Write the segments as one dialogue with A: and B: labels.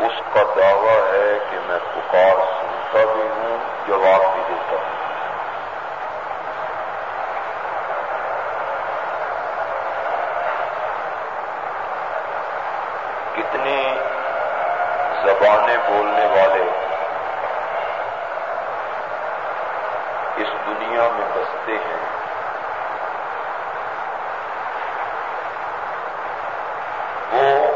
A: اس کا دعویٰ ہے کہ میں پکار سنتا بھی ہوں، جواب بھی دیتا ہوں۔ کتنی زبانیں بولنے والے اس دنیا میں بستے ہیں وہ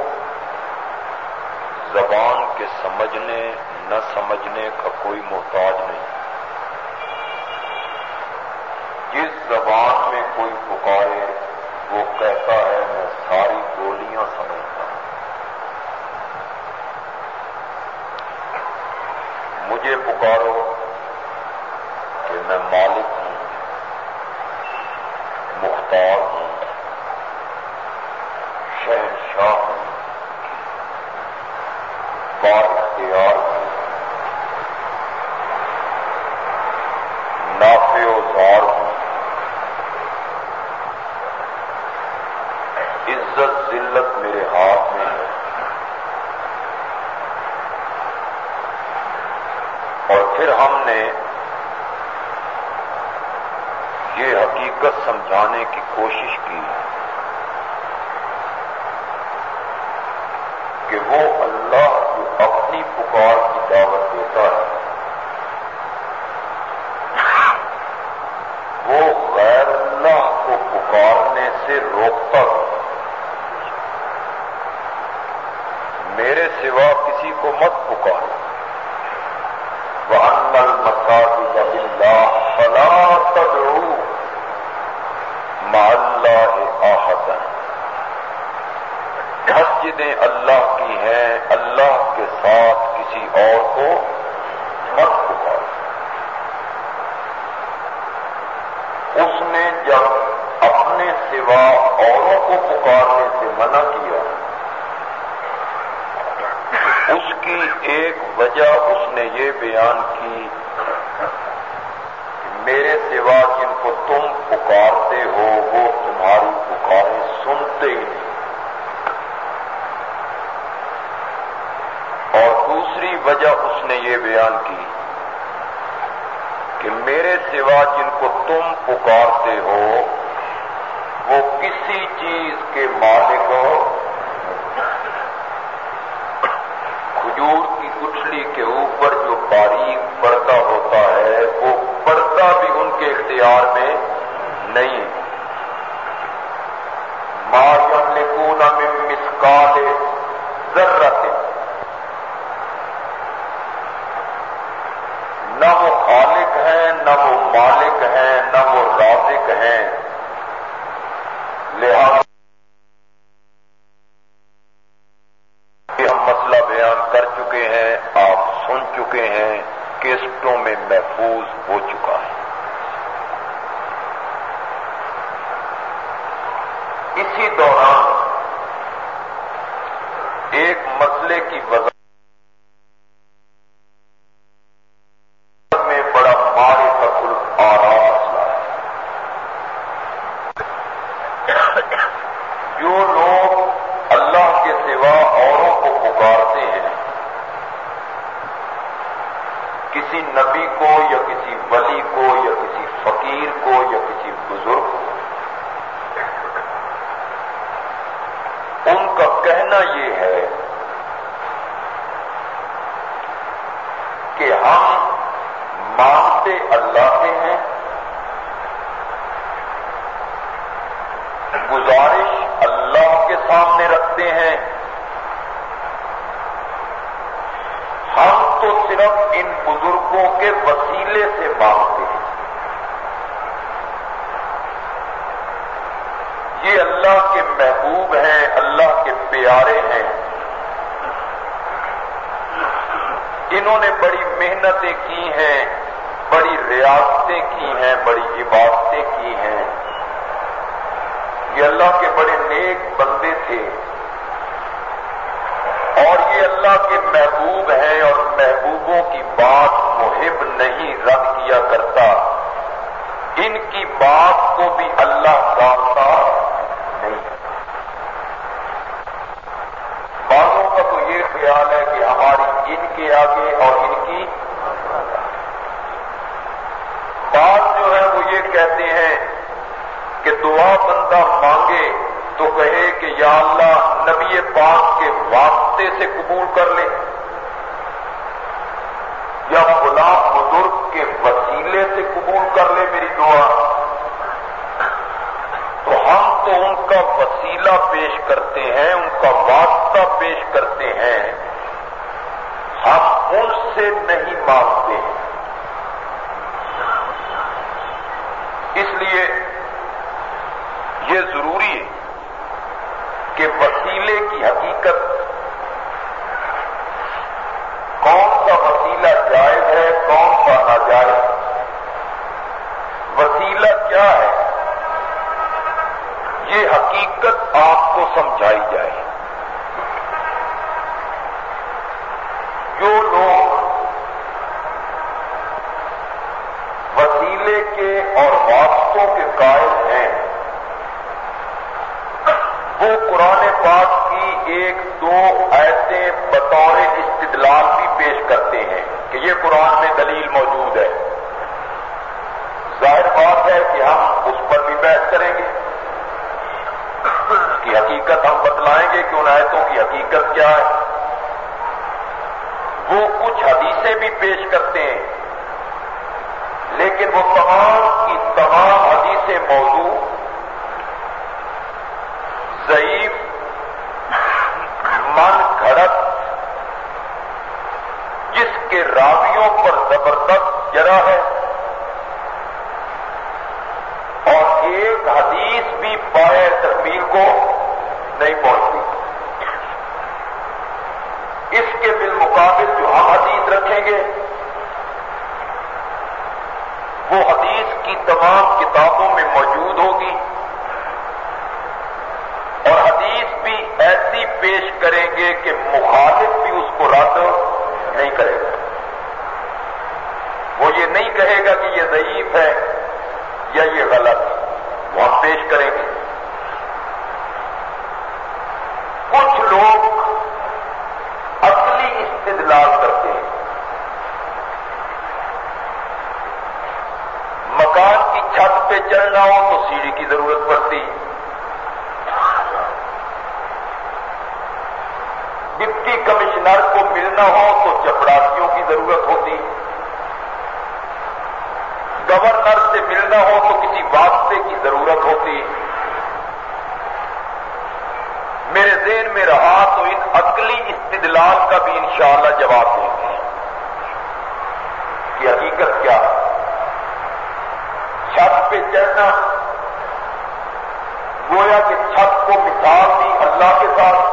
A: زبان کے سمجھنے نہ سمجھنے کا کوئی محتاج نہیں۔ جس زبان میں کوئی پکارے، وہ کہتا ہے، میں ساری بولیاں سمجھتا ہوں۔ مجھے پکارو کہ میں مالک ہوں مختار ہوں شہنشاہ ہوں بار اختیار ہوں نافع و زار ہوں عزت ذلت میرے ہاتھ میں ہے اور پھر ہم نے یہ حقیقت سمجھانے کی کوشش کی کہ وہ اللہ جو اپنی پکار کی دعوت دیتا ہے وہ غیر اللہ کو پکارنے سے روکتا ہے میرے سوا کسی کو مت پکارو وَأَنَّ الْمَسَاجِدَ لِلَّهِ فَلَا تَدْعُوا مَعَ اللَّهِ أَحَدًا مسجدیں اللہ کی ہیں، اللہ کے ساتھ کسی اور کو مت پکارو۔ اس نے جب اپنے سوا اوروں کو پکارنے سے منع کیا، اس کی ایک وجہ اس نے یہ بیان کی میرے سوا جن کو تم پکارتے ہو، وہ تمہاری پکاریں سنتے ہی نہیں اور دوسری وجہ اس نے یہ بیان کی کہ میرے سوا جن کو تم پکارتے ہو، وہ کسی چیز کے مالک ہو کھجور کی گٹھلی کے اوپر جو باریک پردہ ہوتا ہے، وہ پردہ بھی ان کے اختیار میں نہیں۔ ماں یملکون من مسکال ذرت یہ ہے یا اللہ نبی پاک کے واسطے سے قبول کر لے یا خدا بزرگ کے وسیلے سے قبول کر لے میری دعا تو ہم تو ان کا وسیلہ پیش کرتے ہیں، ان کا واسطہ پیش کرتے ہیں۔ ہم ان سے نہیں مانگتے۔ اس لیے یہ ضروری ہے کہ وسیلے کی حقیقت۔ کون سا وسیلہ جائز ہے، کون سا ناجائز؟ وسیلہ کیا ہے؟ یہ حقیقت آپ کو سمجھائی جائے۔ کیا ہے وہ کچھ حدیثیں بھی پیش کرتے ہیں، لیکن وہ تمام کی تمام حدیثیں موضوع ضعیف، من گھڑت، جس کے راویوں پر زبردست جرا ہے۔ اور ایک حدیث بھی پائے تقبیر کو نہیں پہنچ گے کہ مخالف بھی اس کو رد نہیں کرے گا۔ وہ یہ نہیں کہے گا کہ یہ ضعیف ہے یا یہ غلط۔ وہ ہم پیش کریں گے۔ کمشنر کو ملنا ہو تو چپڑاسیوں کی ضرورت ہوتی۔ گورنر سے ملنا ہو تو کسی واسطے کی ضرورت ہوتی۔ میرے ذہن میں رہا تو ان عقلی استدلال کا بھی انشاءاللہ جواب دیں گے کہ حقیقت کیا؟ چھت پہ چڑھنا۔ گویا کہ چھت کو مثال دی اللہ کے ساتھ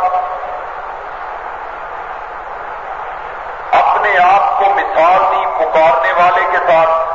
A: ساتھ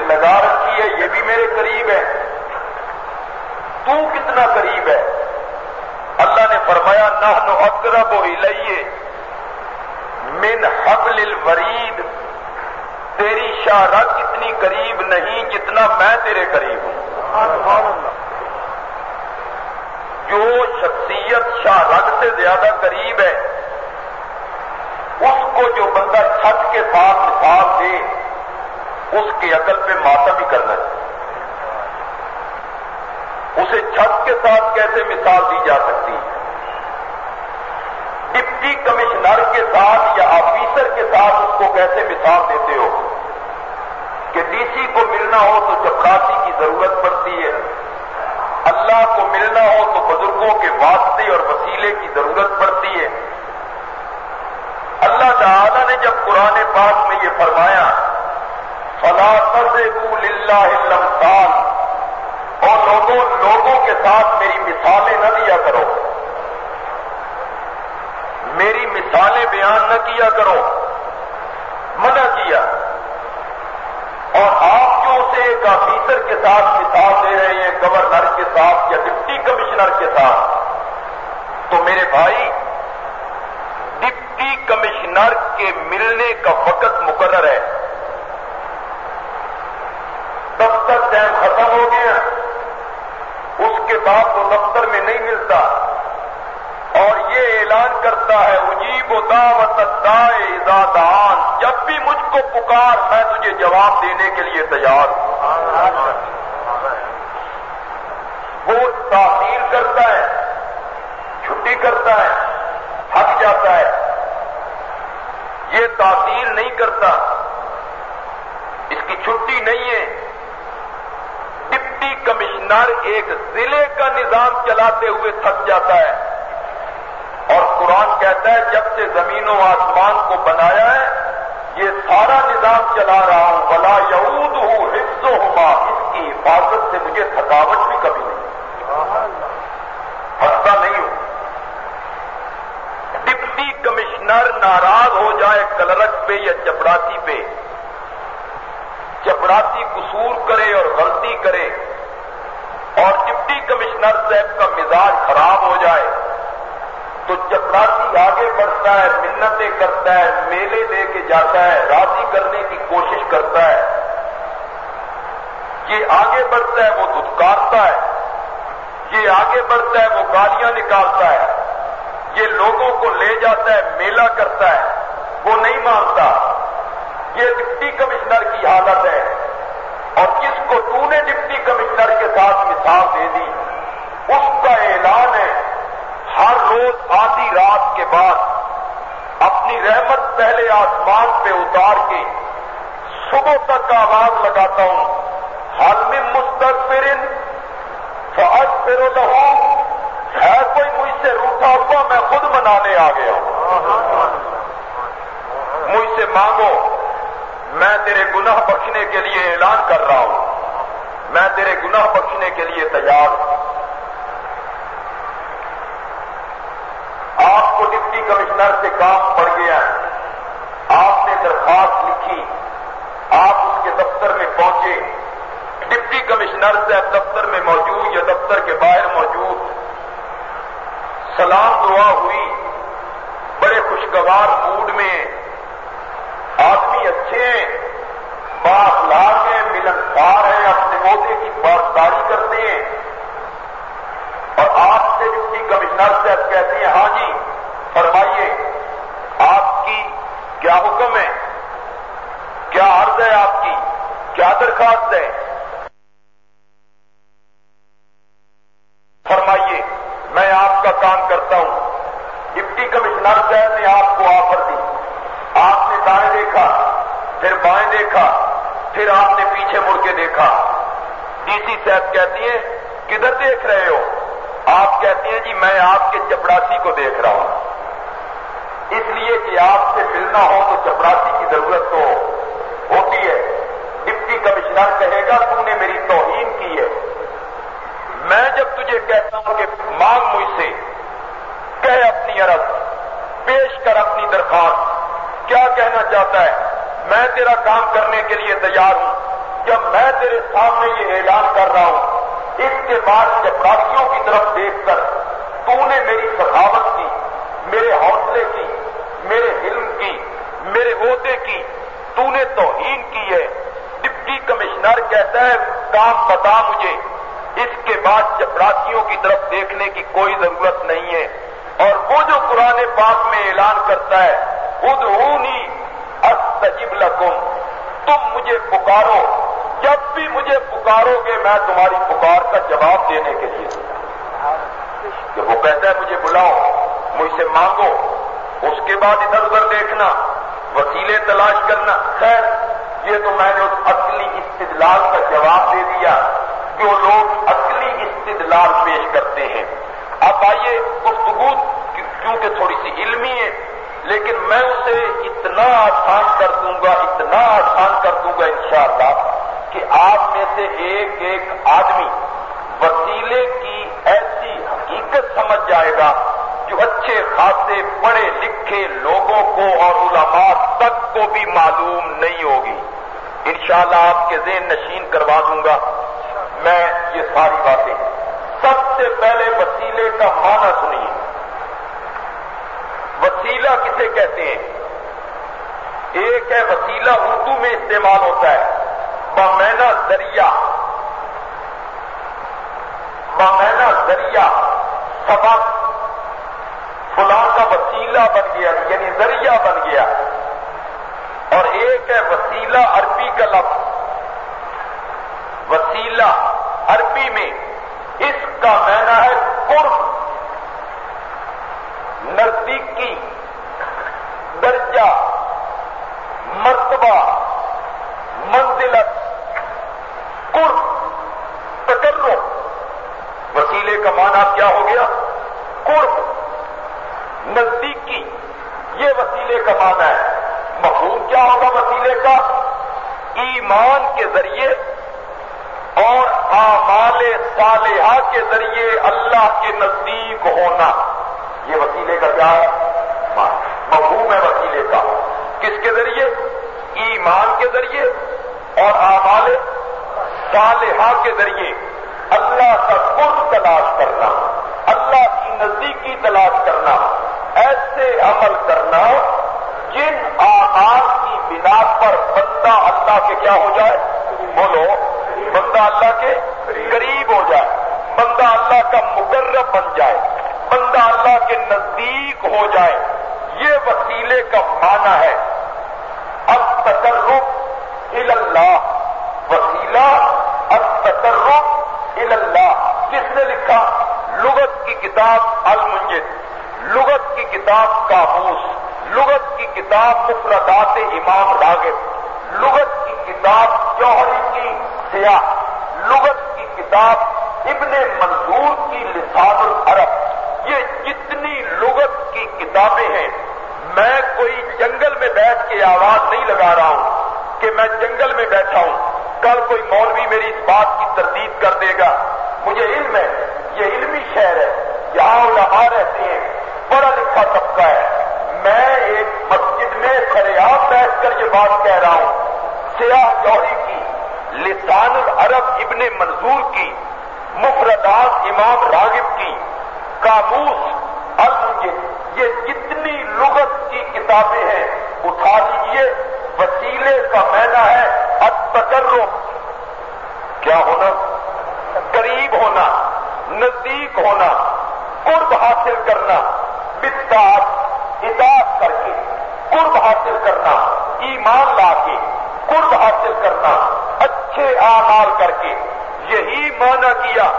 A: لگا رکھی ہے، یہ بھی میرے قریب ہے۔ تو کتنا قریب ہے؟ اللہ نے فرمایا نہ اقرب و من حبل الورید۔ تیری رگ اتنی قریب نہیں جتنا میں تیرے قریب ہوں۔ جو شخصیت شاہ سے زیادہ قریب ہے، اس کو جو بندہ چھت کے ساتھ مثال دے اس کے عقل پہ ماتم ہی کرنا چاہیے اسے چھت کے ساتھ کیسے مثال دی جا سکتی ہے؟ ڈپٹی کمشنر کے ساتھ یا آفیسر کے ساتھ اس کو کیسے مثال دیتے ہو؟ کہ ڈی سی کو ملنا ہو تو چپراسی کی ضرورت پڑتی ہے، اللہ کو ملنا ہو تو بزرگوں کے واسطے اور وسیلے کی ضرورت پڑتی ہے۔ اللہ تعالی نے جب قرآن پاک میں یہ فرمایا فلا للہ سال اور لوگوں لوگوں کے ساتھ میری مثالیں نہ دیا کرو۔ میری مثالیں بیان نہ کیا کرو۔ منع کیا۔ اور آپ جو اسے ایک آفیسر کے ساتھ مثال دے رہے ہیں، گورنر کے ساتھ یا ڈپٹی کمشنر کے ساتھ، تو میرے بھائی، ڈپٹی کمشنر کے ملنے کا وقت مقرر ہے دفتر ٹائم ختم ہو گیا، اس کے بعد وہ دفتر میں نہیں ملتا۔ اور یہ اعلان کرتا ہے عجیب و دعوت دان جب بھی مجھ کو پکار میں تجھے جواب دینے کے لیے تیار ہوں۔ وہ تعطیل کرتا ہے، چھٹی کرتا ہے، تھک جاتا ہے۔ یہ تعطیل نہیں کرتا۔ اس کی چھٹی نہیں ہے۔ ڈپٹی کمشنر ایک ضلع کا نظام چلاتے ہوئے تھک جاتا ہے۔ اور قرآن کہتا ہے، جب سے زمین و آسمان کو بنایا ہے، یہ سارا نظام چلا رہا ہوں۔ بلا یعود ہوں حفظ ہوا اس کی حفاظت سے مجھے تھکاوٹ بھی کبھی نہیں۔ ہنستا نہیں ہوں۔ ڈپٹی کمشنر ناراض ہو جائے کلرک پہ یا چپراسی پہ۔ چپراسی قصور کرے اور غلطی کرے۔ کمشنر صاحب کا مزاج خراب ہو جائے تو چپراسی آگے بڑھتا ہے، منتیں کرتا ہے، میلے لے کے جاتا ہے، راضی کرنے کی کوشش کرتا ہے، یہ آگے بڑھتا ہے، وہ دھتکارتا ہے، یہ آگے بڑھتا ہے، وہ گالیاں نکالتا ہے، یہ لوگوں کو لے جاتا ہے، میلہ کرتا ہے، وہ نہیں مانتا۔ یہ ڈپٹی کمشنر کی حالت ہے۔ اور جس کو تو نے ڈپٹی کمشنر کے ساتھ مثال دے دی اس کا اعلان ہے ہر روز آدھی رات کے بعد اپنی رحمت پہلے آسمان پہ اتار کے صبح تک کا آواز لگاتا ہوں، حال میں مستقبر فوج پھر لہو، ہے کوئی مجھ سے روٹا ہوا، میں خود منانے آ گیا ہوں۔ مجھ سے مانگو، میں تیرے گناہ بخشنے کے لیے اعلان کر رہا ہوں۔ میں تیرے گناہ بخشنے کے لیے تیار ہوں آپ کو ڈپٹی سے کام پڑ گیا آپ نے درخواست لکھی۔ آپ اس کے دفتر میں پہنچے۔ ڈپٹی کمشنر سے دفتر میں موجود یا دفتر کے باہر موجود۔ سلام دعا ہوئی۔ بڑے خوشگوار موڈ میں۔ آدمی اچھے ہیں۔ باخلاق ہیں ملنسار ہیں، اپنے عہدے کی پاسداری کرتے ہیں۔ اور آپ سے ڈپٹی کمشنر صاحب کہتے ہیں ہاں جی فرمائیے، آپ کی کیا حکم ہے؟ کیا عرض ہے آپ کی؟ کیا درخواست ہے؟ فرمائیے، میں آپ کا کام کرتا ہوں۔ ڈپٹی کمشنر صاحب نے آپ کو آفر دی۔ آپ نے دائیں دیکھا، پھر بائیں دیکھا، پھر آپ نے پیچھے مڑ کے دیکھا۔ ڈی سی صاحب کہتی ہیں، کدھر دیکھ رہے ہو؟ آپ کہتے ہیں جی میں آپ کے چپڑاسی کو دیکھ رہا ہوں۔ اس لیے کہ آپ سے ملنا ہو تو چپڑاسی کی ضرورت تو ہوتی ہے۔ ڈپٹی کمشنر کہے گا تم نے میری توہین کی ہے۔ میں جب تجھے کہتا ہوں کہ مانگ مجھ سے کہ اپنی عرض، پیش کر اپنی درخواست۔ کیا کہنا چاہتا ہے؟ میں تیرا کام کرنے کے لیے تیار ہوں۔ جب میں تیرے سامنے یہ اعلان کر رہا ہوں، اس کے بعد چپراسیوں کی طرف دیکھ کر تو نے میری سخاوت کی، میرے حوصلے کی۔ میرے علم کی، میرے عہدے کی، تو نے توہین کی ہے۔ ڈپٹی کمشنر کہتا ہے، کام بتا مجھے۔ اس کے بعد چپراسیوں کی طرف دیکھنے کی کوئی ضرورت نہیں ہے۔ اور وہ جو قرآن پاک میں اعلان کرتا ہے خود اونی استجب لکم۔ تم مجھے پکارو۔ جب بھی مجھے پکارو گے، میں تمہاری پکار کا جواب دینے کے لیے۔ کہ وہ کہتا ہے، مجھے بلاؤ، مجھ سے مانگو۔ اس کے بعد ادھر ادھر دیکھنا، وسیلے تلاش کرنا۔ خیر، یہ تو میں نے اس اصلی استدلال کا جواب دے دیا جو لوگ اصلی استدلال پیش کرتے ہیں۔ اب آئیے گفتگو، کیونکہ تھوڑی سی علمی ہے، لیکن میں اسے اتنا آسان کر دوں گا، اتنا آسان کر دوں گا انشاءاللہ کہ آپ میں سے ایک ایک آدمی وسیلے کی ایسی حقیقت سمجھ جائے گا جو اچھے خاصے پڑھے لکھے لوگوں کو اور علماء تک کو بھی معلوم نہیں ہوگی۔ انشاءاللہ آپ کے ذہن نشین کروا دوں گا۔ میں یہ ساری باتیں۔ سب سے پہلے وسیلے کا معنی سنیے۔ وسیلہ کسے کہتے ہیں؟ ایک ہے وسیلہ اردو میں استعمال ہوتا ہے۔ بمینا ذریعہ۔ بمینا ذریعہ۔ سبق وسیلہ بن گیا یعنی ذریعہ بن گیا۔ اور ایک ہے وسیلہ عربی کا لفظ۔ وسیلہ عربی میں اس کا مینا ہے قرب، نزدیکی، درجہ، مرتبہ، منزلت، قرب تکرو وسیلے کا معنی کیا ہو گیا؟ قرب۔ نزدیکی یہ وسیلے کا معنی ہے۔ مفہوم کیا ہوگا وسیلے کا؟ ایمان کے ذریعے اور آمال صالحہ کے ذریعے اللہ کے نزدیک ہونا۔ یہ وسیلے کا کیا ہے؟ مفہوم ہے وسیلے کا۔ کس کے ذریعے؟ ایمان کے ذریعے اور آمال صالحہ کے ذریعے۔ اللہ کا قرب تلاش کرنا، اللہ کی نزدیکی تلاش کرنا۔ ایسے عمل کرنا جن آمال کی بنا پر بندہ اللہ کے کیا ہو جائے؟ بولو، بندہ اللہ کے قریب ہو جائے، بندہ اللہ کا مقرب بن جائے، بندہ اللہ کے نزدیک ہو جائے، یہ وسیلے کا معنی ہے۔ اب تقرب اللہ وسیلہ اب تقرب اللہ کس نے لکھا؟ لغت کی کتاب المنجد۔ لغت کی کتاب کابوس لغت کی کتاب مفردات امام راغب، لغت کی کتاب جوہری کی سیاح لغت کی کتاب ابن منظور کی لسان العرب۔ یہ جتنی لغت کی کتابیں ہیں، میں کوئی جنگل میں بیٹھ کے آواز نہیں لگا رہا ہوں کہ میں جنگل میں بیٹھا ہوں۔ کل کوئی مولوی میری اس بات کی تردید کر دے گا۔ مجھے علم ہے، یہ علمی شہر ہے، یہاں علماء رہتے ہیں۔ پڑھا لکھا طبقہ ہے۔ میں ایک مسجد میں خریاب بیٹھ کر یہ بات کہہ رہا ہوں۔ سیاح جوہری کی، لسان العرب ابن منظور کی، مفردات امام راغب کی، کاموس المجد یہ جتنی لغت کی کتابیں ہیں، اٹھا لیجیے وسیلے کا مینا ہے اترو کیا ہونا؟ قریب ہونا، نزدیک ہونا، قرب حاصل کرنا۔ بتاط اطاعت کر کے، قرب حاصل کرنا، ایمان لا کے، قرب حاصل کرنا، اچھے آمال کر کے، یہی معنی کیا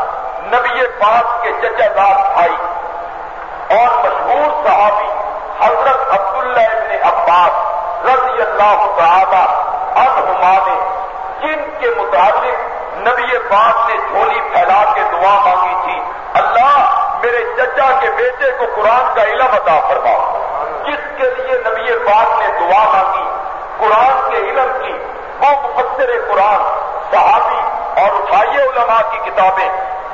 A: نبی پاک کے چچا دار بھائی اور مشہور صحابی حضرت عبداللہ ابن عباس رضی اللہ تعالی عنہما نے، جن کے متعلق نبی پاک نے جھولی پھیلا کے دعا مانگی تھی، اللہ میرے چچا کے بیٹے کو قرآن کا علم عطا فرما۔ جس کے لیے نبی پاک نے دعا مانگی، قرآن کے علم کی، وہ مفسر قرآن، صحابی اور اٹھائیے علماء کی کتابیں،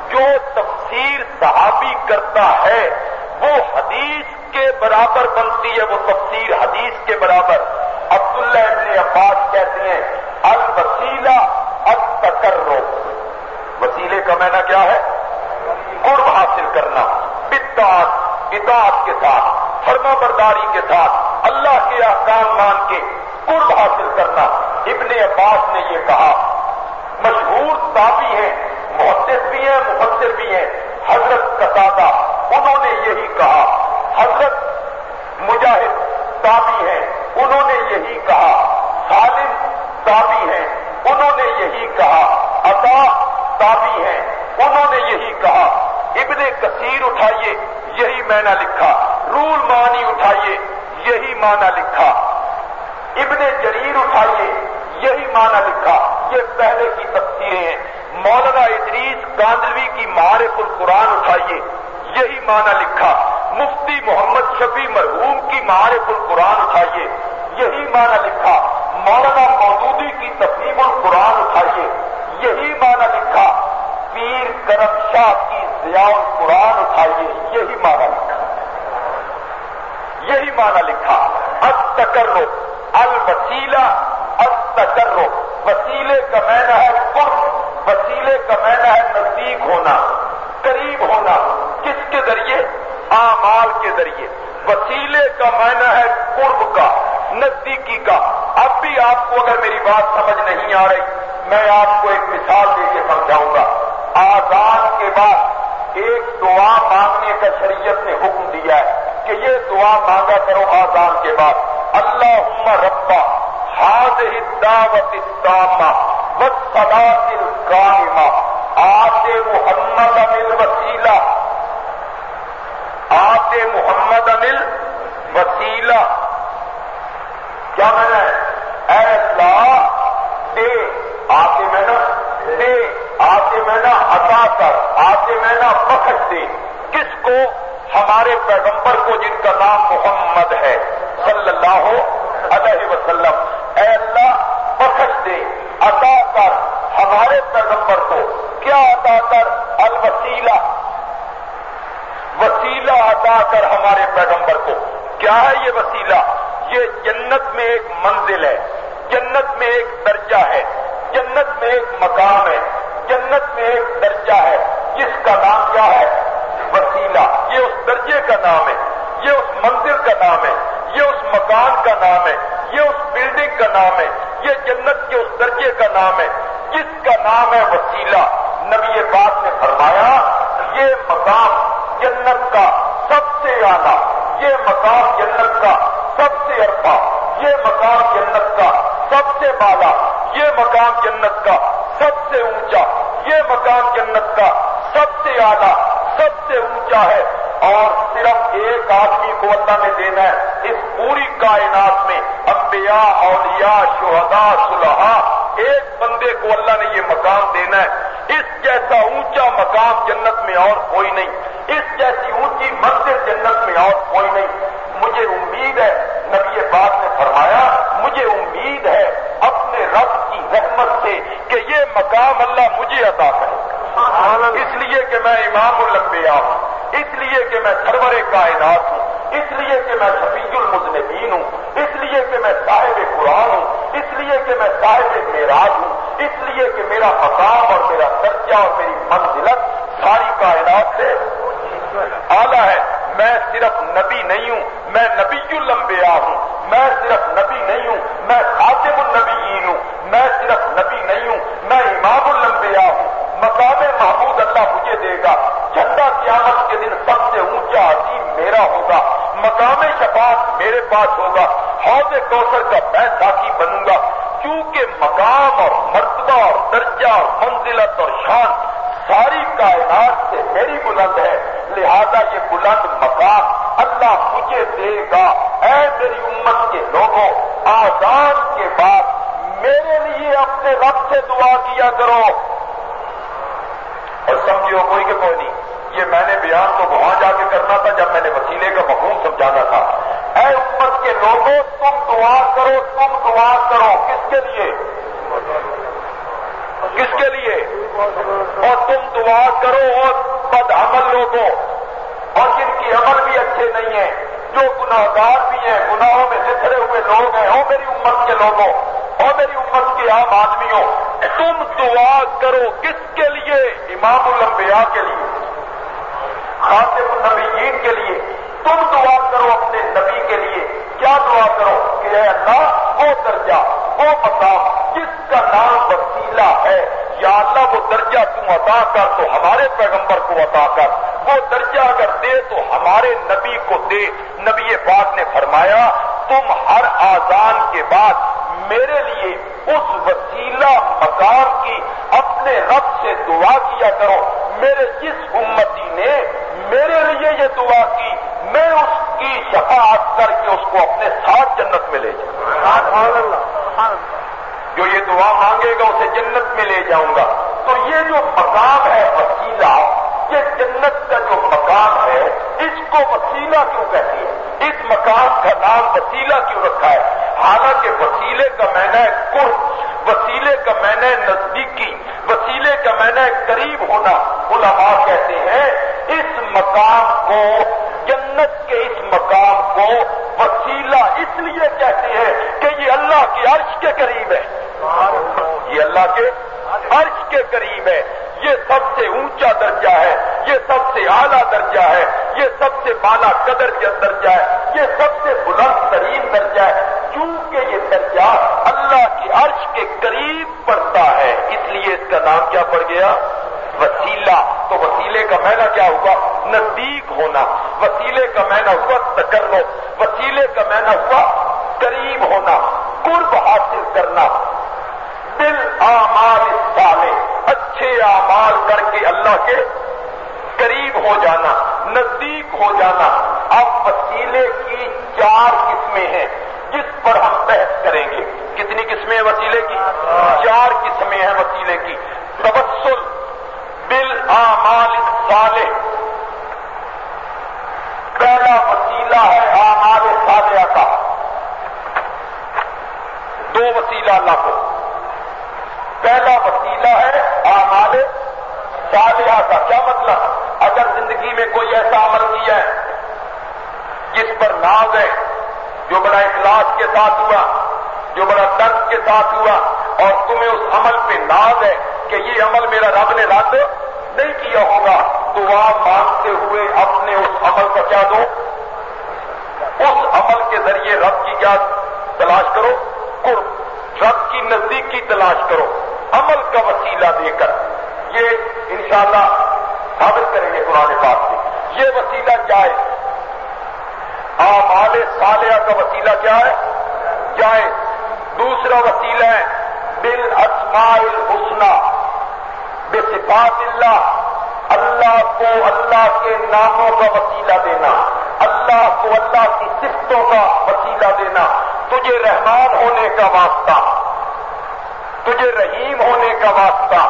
A: جو تفسیر صحابی کرتا ہے، وہ حدیث کے برابر بنتی ہے، وہ تفسیر حدیث کے برابر۔ عبداللہ ابن عباس کہتے ہیں، الوسیلہ اب تکرو وسیلے کا مینا کیا ہے؟ قرب کرنا۔ بدعات اطاعت کے ساتھ، فرما برداری کے ساتھ، اللہ کے احکام مان کے قرب حاصل کرنا۔ ابن عباس نے یہ کہا، مشہور تابی ہیں، محدث بھی ہیں، مفسر بھی ہیں۔ حضرت قطادہ انہوں نے یہی کہا۔ حضرت مجاہد تابی ہیں، انہوں نے یہی کہا۔ سالم تابی ہیں، انہوں نے یہی کہا۔ عطا تابی ہیں، انہوں نے یہی کہا۔ ابن کثیر اٹھائیے، یہی میں نے لکھا۔ رول مانی اٹھائیے، یہی مانا لکھا۔ ابن جریر اٹھائیے، یہی مانا لکھا۔ یہ پہلے کی تفصیلیں ہیں۔ مولانا ادریس کاندلوی کی معرف القرآن اٹھائیے، یہی مانا لکھا۔ مفتی محمد شفیع مرحوم کی معرف القرآن اٹھائیے، یہی مانا لکھا۔ مولانا مودودی کی تفہیم القرآن اٹھائیے، یہی معنی لکھا۔ پیر کرم شاہ کی ضیاء القرآن اٹھائیے، یہی معنی لکھا۔ یہی معنی لکھا۔ اب تکرو الوسیلہ اب تکرو وسیلے کا مینا ہے قرب، وسیلے کا مینا ہے نزدیک ہونا، قریب ہونا۔ کس کے ذریعے؟ آمال کے ذریعے۔ وسیلے کا مینا ہے قرب کا، نزدیکی کا۔ اب بھی آپ کو اگر میری بات سمجھ نہیں آ رہی، میں آپ کو ایک مثال دے کے سمجھاؤں گا۔ آزاد کے بعد ایک دعا مانگنے کا شریعت نے حکم دیا ہے کہ یہ دعا مانگا کرو آزان کے بعد۔ اللہ ربا حاض دعوت اسلامہ و سدا دل آتے محمد امل وسیلہ۔ آتے محمد امل وسیلہ۔ کیا میں نے اے اللہ دے آتے میں نا دے آتے عطا کر آتے میں نا بخش دے کس کو؟ ہمارے پیغمبر کو جن کا نام محمد ہے، صلی اللہ علیہ وسلم۔ اے اللہ بخش دے عطا کر ہمارے پیغمبر کو۔ کیا عطا کر؟ الوسیلہ۔ وسیلہ عطا کر ہمارے پیغمبر کو۔ کیا ہے یہ وسیلہ؟ یہ جنت میں ایک منزل ہے، جنت میں ایک درجہ ہے، جنت میں ایک مقام ہے۔ جنت میں ایک درجہ ہے۔ جس کا نام کیا ہے؟ وسیلہ۔ یہ اس درجے کا نام ہے۔ یہ اس منزل کا نام ہے۔ یہ اس مکان کا نام ہے۔ یہ اس بلڈنگ کا نام ہے۔ یہ جنت کے اس درجے کا نام ہے۔ جس کا نام ہے وسیلہ۔ نبی پاک نے فرمایا، یہ مقام جنت کا سب سے اعلیٰ، یہ مقام جنت کا سب سے ارفا یہ مقام جنت کا سب سے بالا، یہ مقام جنت کا سب سے اونچا، یہ مقام جنت کا سب سے اعلیٰ سب سے اونچا ہے۔ اور صرف ایک آدمی کو اللہ نے دینا ہے، اس پوری کائنات میں انبیاء، اولیاء، شہداء، صلحاء، ایک بندے کو اللہ نے یہ مقام دینا ہے۔ اس جیسا اونچا مقام جنت میں اور کوئی نہیں، اس جیسی اونچی منزل جنت میں اور کوئی نہیں۔ مجھے امید ہے، نبی پاک نے فرمایا، مجھے امید ہے، اپنے رب رحمت سے کہ یہ مقام اللہ مجھے عطا کرے۔ اس لیے کہ میں امام الانبیاء ہوں۔ اس لیے کہ میں سرور کائنات ہوں۔ اس لیے کہ میں شفیع المزنبین ہوں۔ اس لیے کہ میں صاحب قرآن ہوں۔ اس لیے کہ میں صاحب معراج ہوں۔ اس لیے کہ میرا مقام اور میرا درجہ اور میری منزلت ساری کائنات سے اعلیٰ ہے۔ میں صرف نبی نہیں ہوں۔ میں نبی المبیا ہوں۔ میں صرف نبی نہیں ہوں، میں خاتم النبیین ہوں، میں صرف نبی نہیں ہوں، میں امام المبیا ہوں۔ مقام محمود اللہ مجھے دے گا، جھنڈا قیامت کے دن سب سے اونچا عظیم میرا ہوگا، مقام شفاعت میرے پاس ہوگا، حوض کوثر کا میں ساتھی بنوں گا۔ کیونکہ مقام اور مرتبہ اور درجہ اور منزلت اور شان ساری کائنات سے میری بلند ہے، لہذا یہ بلند مقام اللہ مجھے دے گا۔ اے میری امت کے لوگوں، آزاد کے بعد میرے لیے اپنے رب سے دعا کیا کرو۔ اور سمجھو کوئی کہ کوئی نہیں، یہ میں نے بیان تو وہاں جا کے کرنا تھا جب میں نے وسیلے کا مفہوم سمجھانا تھا۔ اے امت کے لوگوں، تم دعا کرو، تم دعا کرو۔ کس کے لیے؟ کس کے لیے؟ اور تم دعا کرو اور بد عمل لوگوں، اور جن کی عمل بھی اچھے نہیں ہیں جو گناہگار بھی ہیں، گناہوں میں لکھڑے ہوئے لوگ ہیں۔ او میری امت کے لوگوں اور میری امت کے عام آدمیوں، تم دعا کرو کس کے لیے؟ امام الانبیاء کے لیے خاطب النبیین کے لیے۔ تم دعا کرو اپنے نبی کے لیے۔ کیا دعا کرو کہ اے اللہ، وہ درجہ، وہ مقام جس کا نام وسیلہ ہے۔ یا اللہ وہ درجہ تم عطا کر تو ہمارے پیغمبر کو عطا کر۔ وہ درجہ اگر دے تو ہمارے نبی کو دے۔ نبی پاک نے فرمایا، تم ہر آزان کے بعد میرے لیے اس وسیلہ مقام کی اپنے رب سے دعا کیا کرو۔ میرے جس امتی نے میرے لیے یہ دعا کی، میں اس کی شفاعت کر کے اس کو اپنے ساتھ جنت میں لے جاؤں۔ جو یہ دعا مانگے گا اسے جنت میں لے جاؤں گا۔ تو یہ جو مقام ہے وسیلہ یہ جنت کا جو مقام ہے، اس کو وسیلہ کیوں کہتی ہے؟ اس مقام کا نام وسیلہ کیوں رکھا ہے؟ حالانکہ وسیلے کا مینا ہے قرب وسیلے کا مینا ہے نزدیکی وسیلے کا مینا ہے قریب ہونا۔ علماء کہتے ہیں، اس مقام کو، جنت کے اس مقام کو وسیلہ اس لیے کہتے ہیں کہ یہ اللہ کی عرش کے قریب ہے۔ یہ اللہ کے عرش کے قریب ہے۔ یہ سب سے اونچا درجہ ہے۔ یہ سب سے اعلیٰ درجہ ہے۔ یہ سب سے بالا قدر کا درجہ ہے۔ یہ سب سے بلند ترین درجہ ہے۔ کیونکہ یہ درجہ اللہ کی عرش کے قریب پڑتا ہے۔ اس لیے اس کا نام کیا پڑ گیا؟ وسیلہ۔ تو وسیلے کا مینا کیا ہوا؟ نزدیک ہونا۔ وسیلے کا مینا ہوا تکرو وسیلے کا مینا ہوا قریب ہونا۔ قرب حاصل کرنا۔ دل آمال سالے اچھے آمال کر کے اللہ کے قریب ہو جانا، نزدیک ہو جانا۔ اب وسیلے کی چار قسمیں ہیں، جس پر ہم بحث کریں گے۔ کتنی قسمیں وسیلے کی؟ چار قسمیں ہیں وسیلے کی۔ تبسل بل آمال صالح۔ پہلا وسیلہ ہے آمال صالحہ کا۔ دو وسیلہ اللہ کو۔ پہلا وسیلہ ہے آمال صالحہ کا کیا مطلب؟ اگر زندگی میں کوئی ایسا عمل کیا ہے، جس پر ناز ہے، جو بڑا اخلاص کے ساتھ ہوا، جو بڑا درد کے ساتھ ہوا، اور تمہیں اس عمل پہ ناز ہے کہ یہ عمل میرا رب نے رد نہیں کیا ہوگا، تو آپ مانگتے ہوئے اپنے اس عمل کا کیا دو؟ اس عمل کے ذریعے رب کی کیا تلاش کرو، قرب، رب کی نزدیک کی تلاش کرو۔ عمل کا وسیلہ دے کر یہ انشاءاللہ ثابت کریں گے قرآن پاک سے یہ وسیلہ جائے آمال صالحہ کا وسیلہ کیا ہے؟ جائے دوسرا وسیلہ ہے بل اسماء الحسنہ بے صفات اللہ۔ اللہ کو اللہ کے ناموں کا وسیلہ دینا، اللہ کو اللہ کی صفتوں کا وسیلہ دینا، تجھے رحمان ہونے کا واسطہ۔ تجھے رحیم ہونے کا واسطہ،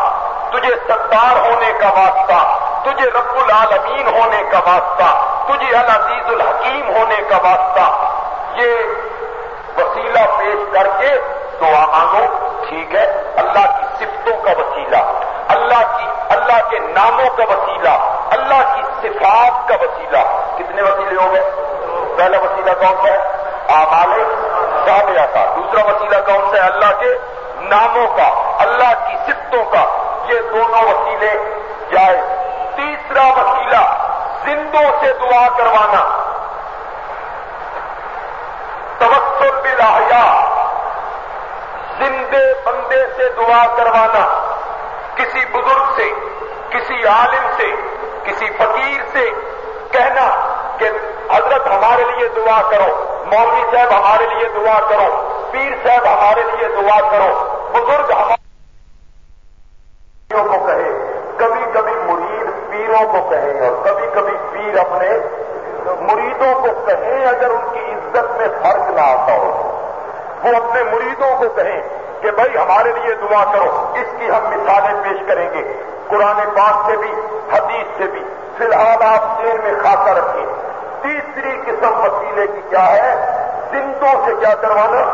A: تجھے ستار ہونے کا واسطہ، تجھے رب العالمین ہونے کا واسطہ، تجھے العزیز الحکیم ہونے کا واسطہ۔ یہ وسیلہ پیش کر کے دعا مانگو، ٹھیک ہے؟ اللہ کی صفتوں کا وسیلہ، اللہ کی، اللہ کے ناموں کا وسیلہ، اللہ کی صفات کا وسیلہ۔ کتنے وسیلے ہو گئے پہلا وسیلہ کون سا ہے؟ آمال صالحہ کا۔ دوسرا وسیلہ کون سا ہے؟ اللہ کے ناموں کا، اللہ کی سفتوں کا، یہ دونوں وسیلے جائے تیسرا وسیلہ، زندوں سے دعا کروانا۔ توسل بلاحیا زندے بندے سے دعا کروانا۔ کسی بزرگ سے، کسی عالم سے، کسی فقیر سے کہنا کہ حضرت ہمارے لیے دعا کرو، مولوی صاحب ہمارے لیے دعا کرو، پیر صاحب ہمارے لیے دعا کرو۔ بزرگ ہمارے کو کہے، کبھی کبھی مرید پیروں کو کہیں اور کبھی کبھی پیر اپنے مریدوں کو کہیں اگر ان کی عزت میں فرق نہ آتا ہو۔ وہ اپنے مریدوں کو کہیں کہ بھائی ہمارے لیے دعا کرو، اس کی ہم مثالیں پیش کریں گے۔ قرآن پاک سے بھی، حدیث سے بھی، فی الحال آپ دیر میں خاصا رکھیں تیسری قسم وسیلے کی کیا ہے؟ زندوں سے کیا کروانا؟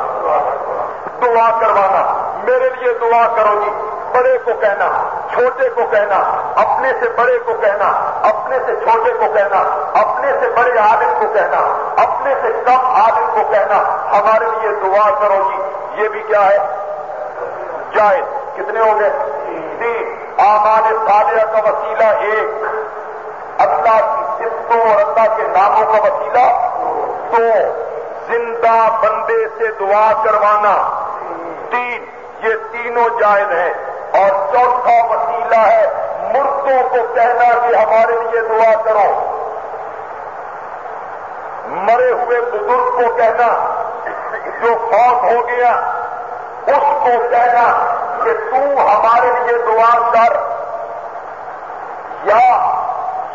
A: دعا کروانا۔ میرے لیے دعا کرو گی بڑے کو کہنا، چھوٹے کو کہنا، اپنے سے بڑے کو کہنا، اپنے سے چھوٹے کو کہنا، اپنے سے بڑے عالم کو کہنا، اپنے سے کم عالم کو کہنا، ہمارے لیے دعا کرو گی یہ بھی کیا ہے؟ جائے کتنے ہو گئے؟ تین۔ آمان صالحہ کا وسیلہ ایک۔ اللہ کی سفتوں اور اللہ کے ناموں کا وسیلہ دو۔ زندہ بندے سے دعا کروانا۔ تینوں جائز ہیں اور چوتھا وسیلہ ہے، مردوں کو کہنا کہ ہمارے لیے دعا کرو۔ مرے ہوئے بزرگ کو کہنا جو فوت ہو گیا، اس کو کہنا کہ تو ہمارے لیے دعا کر۔ یا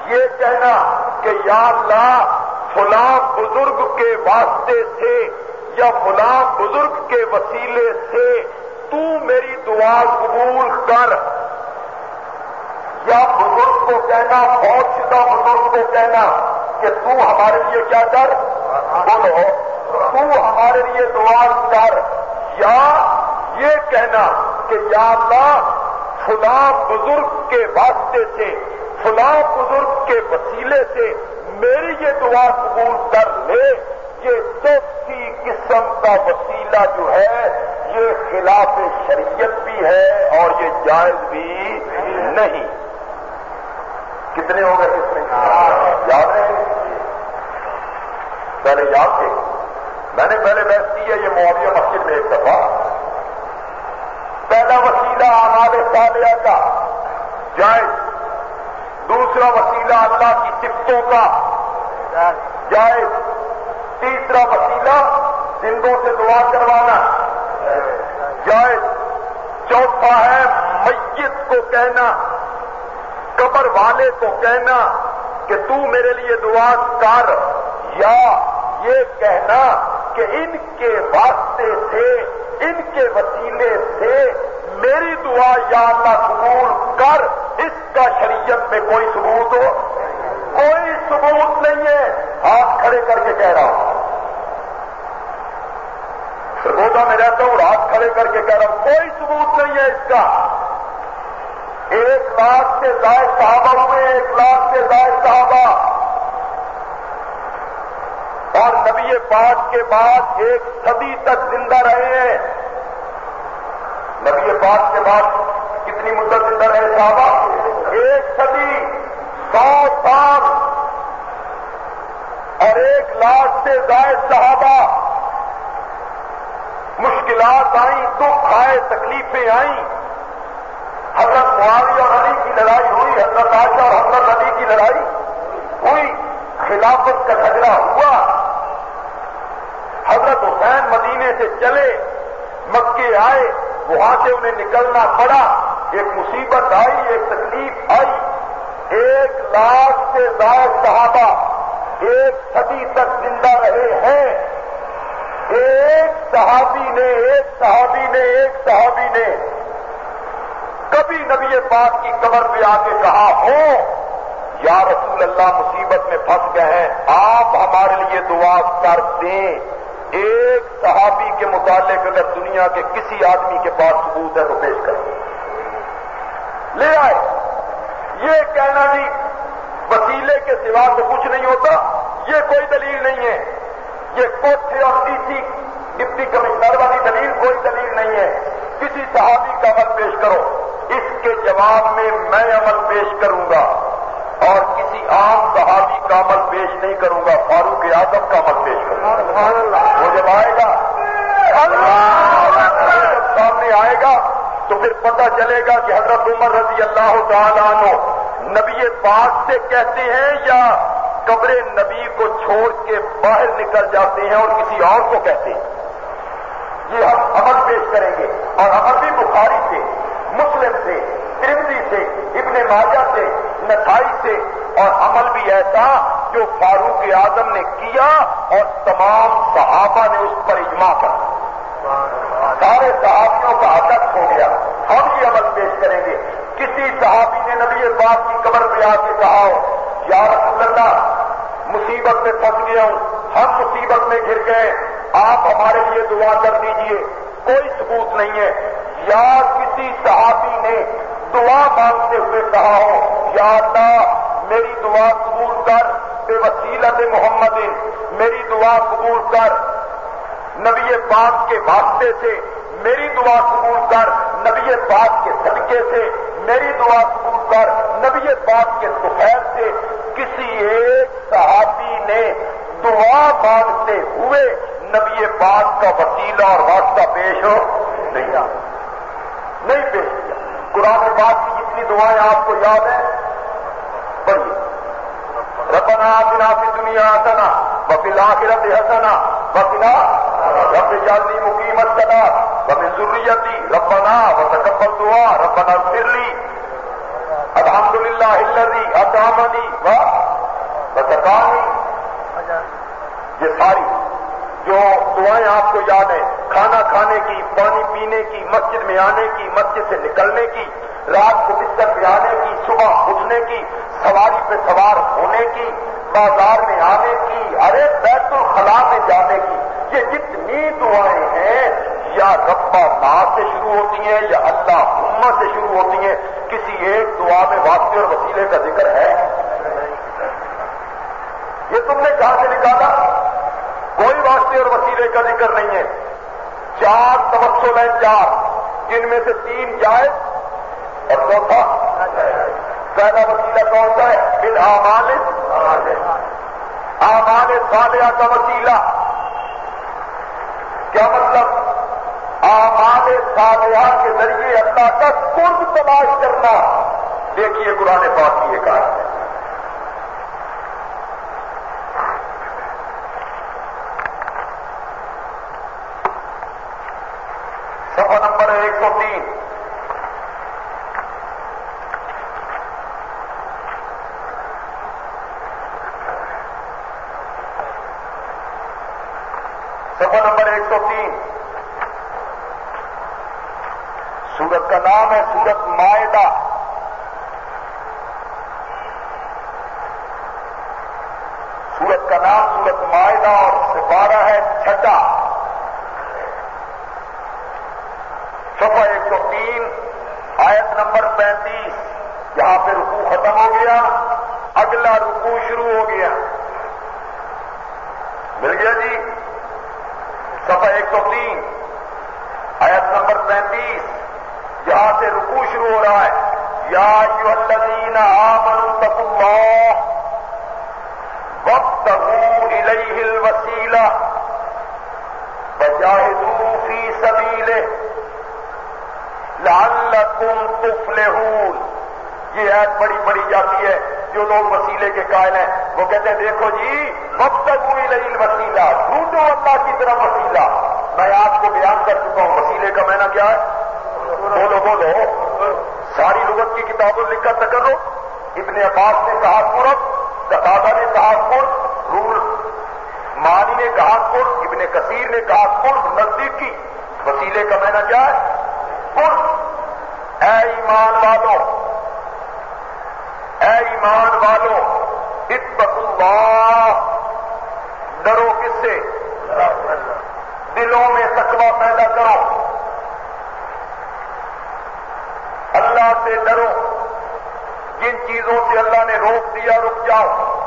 A: یہ کہنا کہ یا اللہ، فلاں بزرگ کے واسطے سے یا فلاں بزرگ کے وسیلے سے تو میری دعا قبول کر۔ یا بزرگ کو کہنا، بہت شدہ بزرگ کو کہنا کہ تو ہمارے لیے کیا کر؟ بولو، تو ہمارے لیے دعا کر۔ یا یہ کہنا کہ یا اللہ، فلاں بزرگ کے واسطے سے، فلاں بزرگ کے وسیلے سے میری یہ دعا قبول کر لے۔ یہ چوتھی قسم کا وسیلہ جو ہے یہ خلاف شریعت بھی ہے اور یہ جائز بھی نہیں۔ کتنے ہو گئے کتنے یاد ہے؟ پہلے یاد تھے میں نے پہلے بحث کی ہے، یہ معاویہ مسجد میں ایک دفعہ۔ پہلا وسیلہ آماد صالحہ کا۔ جائز۔ دوسرا وسیلہ اللہ کی سفتوں کا۔ جائز۔ تیسرا وسیلہ زندوں سے دعا کروانا۔ جائز چوتھا ہے میت کو کہنا، قبر والے کو کہنا کہ تو میرے لیے دعا کر، یا یہ کہنا کہ ان کے واسطے سے ان کے وسیلے سے میری دعا یا اللہ قبول کر، اس کا شریعت میں کوئی ثبوت ہو؟ کوئی ثبوت نہیں ہے۔ ہاتھ کھڑے کر کے کہہ رہا ہوں۔ سرگودا میں رہتا ہوں، ہاتھ کھڑے کر کے کہہ رہا ہوں، کوئی ثبوت نہیں ہے اس کا۔ ایک لاکھ سے زائد صحابہ ہوئے، ایک لاکھ سے زائد صحابہ۔ اور نبی پاک کے بعد ایک صدی تک زندہ رہے ہیں۔ نبی پاک کے بعد کتنی مدت زندہ رہے صحابہ؟ ایک صدی سو سال۔ اور ایک لاکھ سے زائد صحابہ۔ مشکلات آئیں دکھ آئے تکلیفیں آئیں۔ حضرت معاویہ اور علی کی لڑائی ہوئی، حضرت آشا اور حضرت علی کی لڑائی ہوئی، خلافت کا جھگڑا ہوا۔ حضرت حسین مدینے سے چلے، مکے آئے، وہاں سے انہیں نکلنا پڑا۔ ایک مصیبت آئی، ایک تکلیف آئی۔ ایک لاکھ سے زائد صحابہ ایک صدی تک زندہ رہے ہیں۔ صحابی نے، ایک صحابی نے، ایک صحابی نے کبھی نبی پاک کی قبر پہ آ کے کہا، ہو، یا رسول اللہ، مصیبت میں پھنس گئے ہیں، آپ ہمارے لیے دعا کر دیں۔ ایک صحابی کے متعلق اگر دنیا کے کسی آدمی کے پاس ثبوت ہے تو پیش کریں لے آئے۔ یہ کہنا جی وسیلے کے سوا تو کچھ نہیں ہوتا، یہ کوئی دلیل نہیں ہے۔ یہ کوٹھے اور ڈی سی ڈپٹی کمشنر والی دلیل کوئی دلیل نہیں ہے۔ کسی صحابی کا عمل پیش کرو۔ اس کے جواب میں میں عمل پیش کروں گا۔ اور کسی عام صحابی کا عمل پیش نہیں کروں گا فاروق اعظم کا عمل پیش کروں گا۔ وہ جب آئے گا سامنے آئے گا تو پھر پتہ چلے گا کہ حضرت عمر رضی اللہ تعالیٰ عنہ نبی پاک سے کہتے ہیں یا قبر نبی کو چھوڑ کے باہر نکل جاتے ہیں اور کسی اور کو کہتے ہیں۔ یہ ہم عمل پیش کریں گے۔ اور عمل بھی بخاری سے، مسلم سے ترمدی سے، ابن ماجہ سے، نسائی سے۔ اور عمل بھی ایسا جو فاروق اعظم نے کیا اور تمام صحابہ نے اس پر اجماع کر سارے صحابیوں کا حدت ہو گیا۔ ہم یہ عمل پیش کریں گے۔ کسی صحابی نے نبی پاک کی قبر پہ آ کے کہا ہو، یا رسول اللہ، مصیبت میں پھنس گیا ہوں، ہم مصیبت میں گر گئے آپ ہمارے لیے دعا کر دیجیے، کوئی ثبوت نہیں ہے۔ یا کسی صحابی نے دعا مانگتے ہوئے کہا ہو، یا اللہ، میری دعا قبول کر، بے وسیلت محمد، میری دعا قبول کر۔ نبی پاک کے واسطے سے میری دعا قبول کر، نبی پاک کے صدقے سے میری دعا قبول کر۔ نبی پاک کے سفید سے کسی ایک صحابی نے دعا مانگتے ہوئے نبی پاک کا وسیلہ اور واسطہ پیش ہو، نہیں آ نہیں پیش کیا۔ قرآن پاک کی جتنی دعائیں آپ کو یاد ہیں، پڑھیے۔ ربنا بنا کی دنیا حسنا بفیلا آخرت حسنا بفلا رب جالنی مقیمت کدا بمن ضروریتی ربنا وتقبل دعا، ربنا اغفر لی۔ الحمد للہ ہلدی اطامدی و بتکانی یہ ساری جو دعائیں آپ کو یاد ہیں، کھانا کھانے کی، پانی پینے کی، مسجد میں آنے کی، مسجد سے نکلنے کی، رات کو بستر پہ آنے کی، صبح اٹھنے کی، سواری پہ سوار ہونے کی، بازار میں آنے کی، ارے بیت الخلا میں جانے کی، یہ جتنی دعائیں ہیں، یا ربا نا سے شروع ہوتی ہیں، یا اللہ عما سے شروع ہوتی ہیں، کسی ایک دعا میں واسطے اور وسیلے کا ذکر ہے؟ یہ تم نے کہاں سے نکالا؟ واسطے اور وسیلے کا ذکر نہیں ہے۔ چار تبسل ہیں، چار۔ جن میں سے تین جائز اور چوتھا۔ پہلا وسیلہ کون سا ہے؟ بل آمان آمان صالحہ کا وسیلہ۔ کیا مطلب؟ آمان صالحہ کے ذریعے اللہ کا قرب تلاش کرنا۔ دیکھیے قرآن پاک کی یہ کہا ہے سفا نمبر ہے ایک سو تین سفا نمبر ایک سو تین سورت کا نام ہے سورت معاہدہ سورت کا نام سورت معاہدہ اور سپارہ ہے چھٹا۔ سفا ایک سو تین، آیت نمبر پینتیس۔ یہاں پہ رکو ختم ہو گیا، اگلا رکو شروع ہو گیا۔ مل گیا جی سفا ایک سو تین آیت نمبر پینتیس یہاں سے رکو شروع ہو رہا ہے۔ یا یو الذین آمنوا اتقوا اللہ۔ وابتغوا الیہ الوسیلہ وجاہدوا فی سبیلہ لعلکم تفلحون۔ یہ ایت بڑی بڑی جاتی ہے۔ جو لوگ وسیلے کے قائل ہیں، وہ کہتے ہیں، دیکھو جی وابتغوا الیہ الوسیلہ ڈھونڈو اللہ کی طرف وسیلہ۔ میں آپ کو بیان کر چکا ہوں، وسیلے کا معنی کیا ہے؟ بولو بولو. ساری لغت کی کتابوں لکھ کر تکر ابن عباس نے کہا قرب قطادہ نے کہا قرب رول مانی نے کہا قرب ابن کثیر نے کہا قرب نزدیکی وسیلے کا معنی کیا ہے. قرب اے ایمان والوں اے ایمان والوں سے ڈرو۔ جن چیزوں سے اللہ نے روک دیا، رک جاؤ۔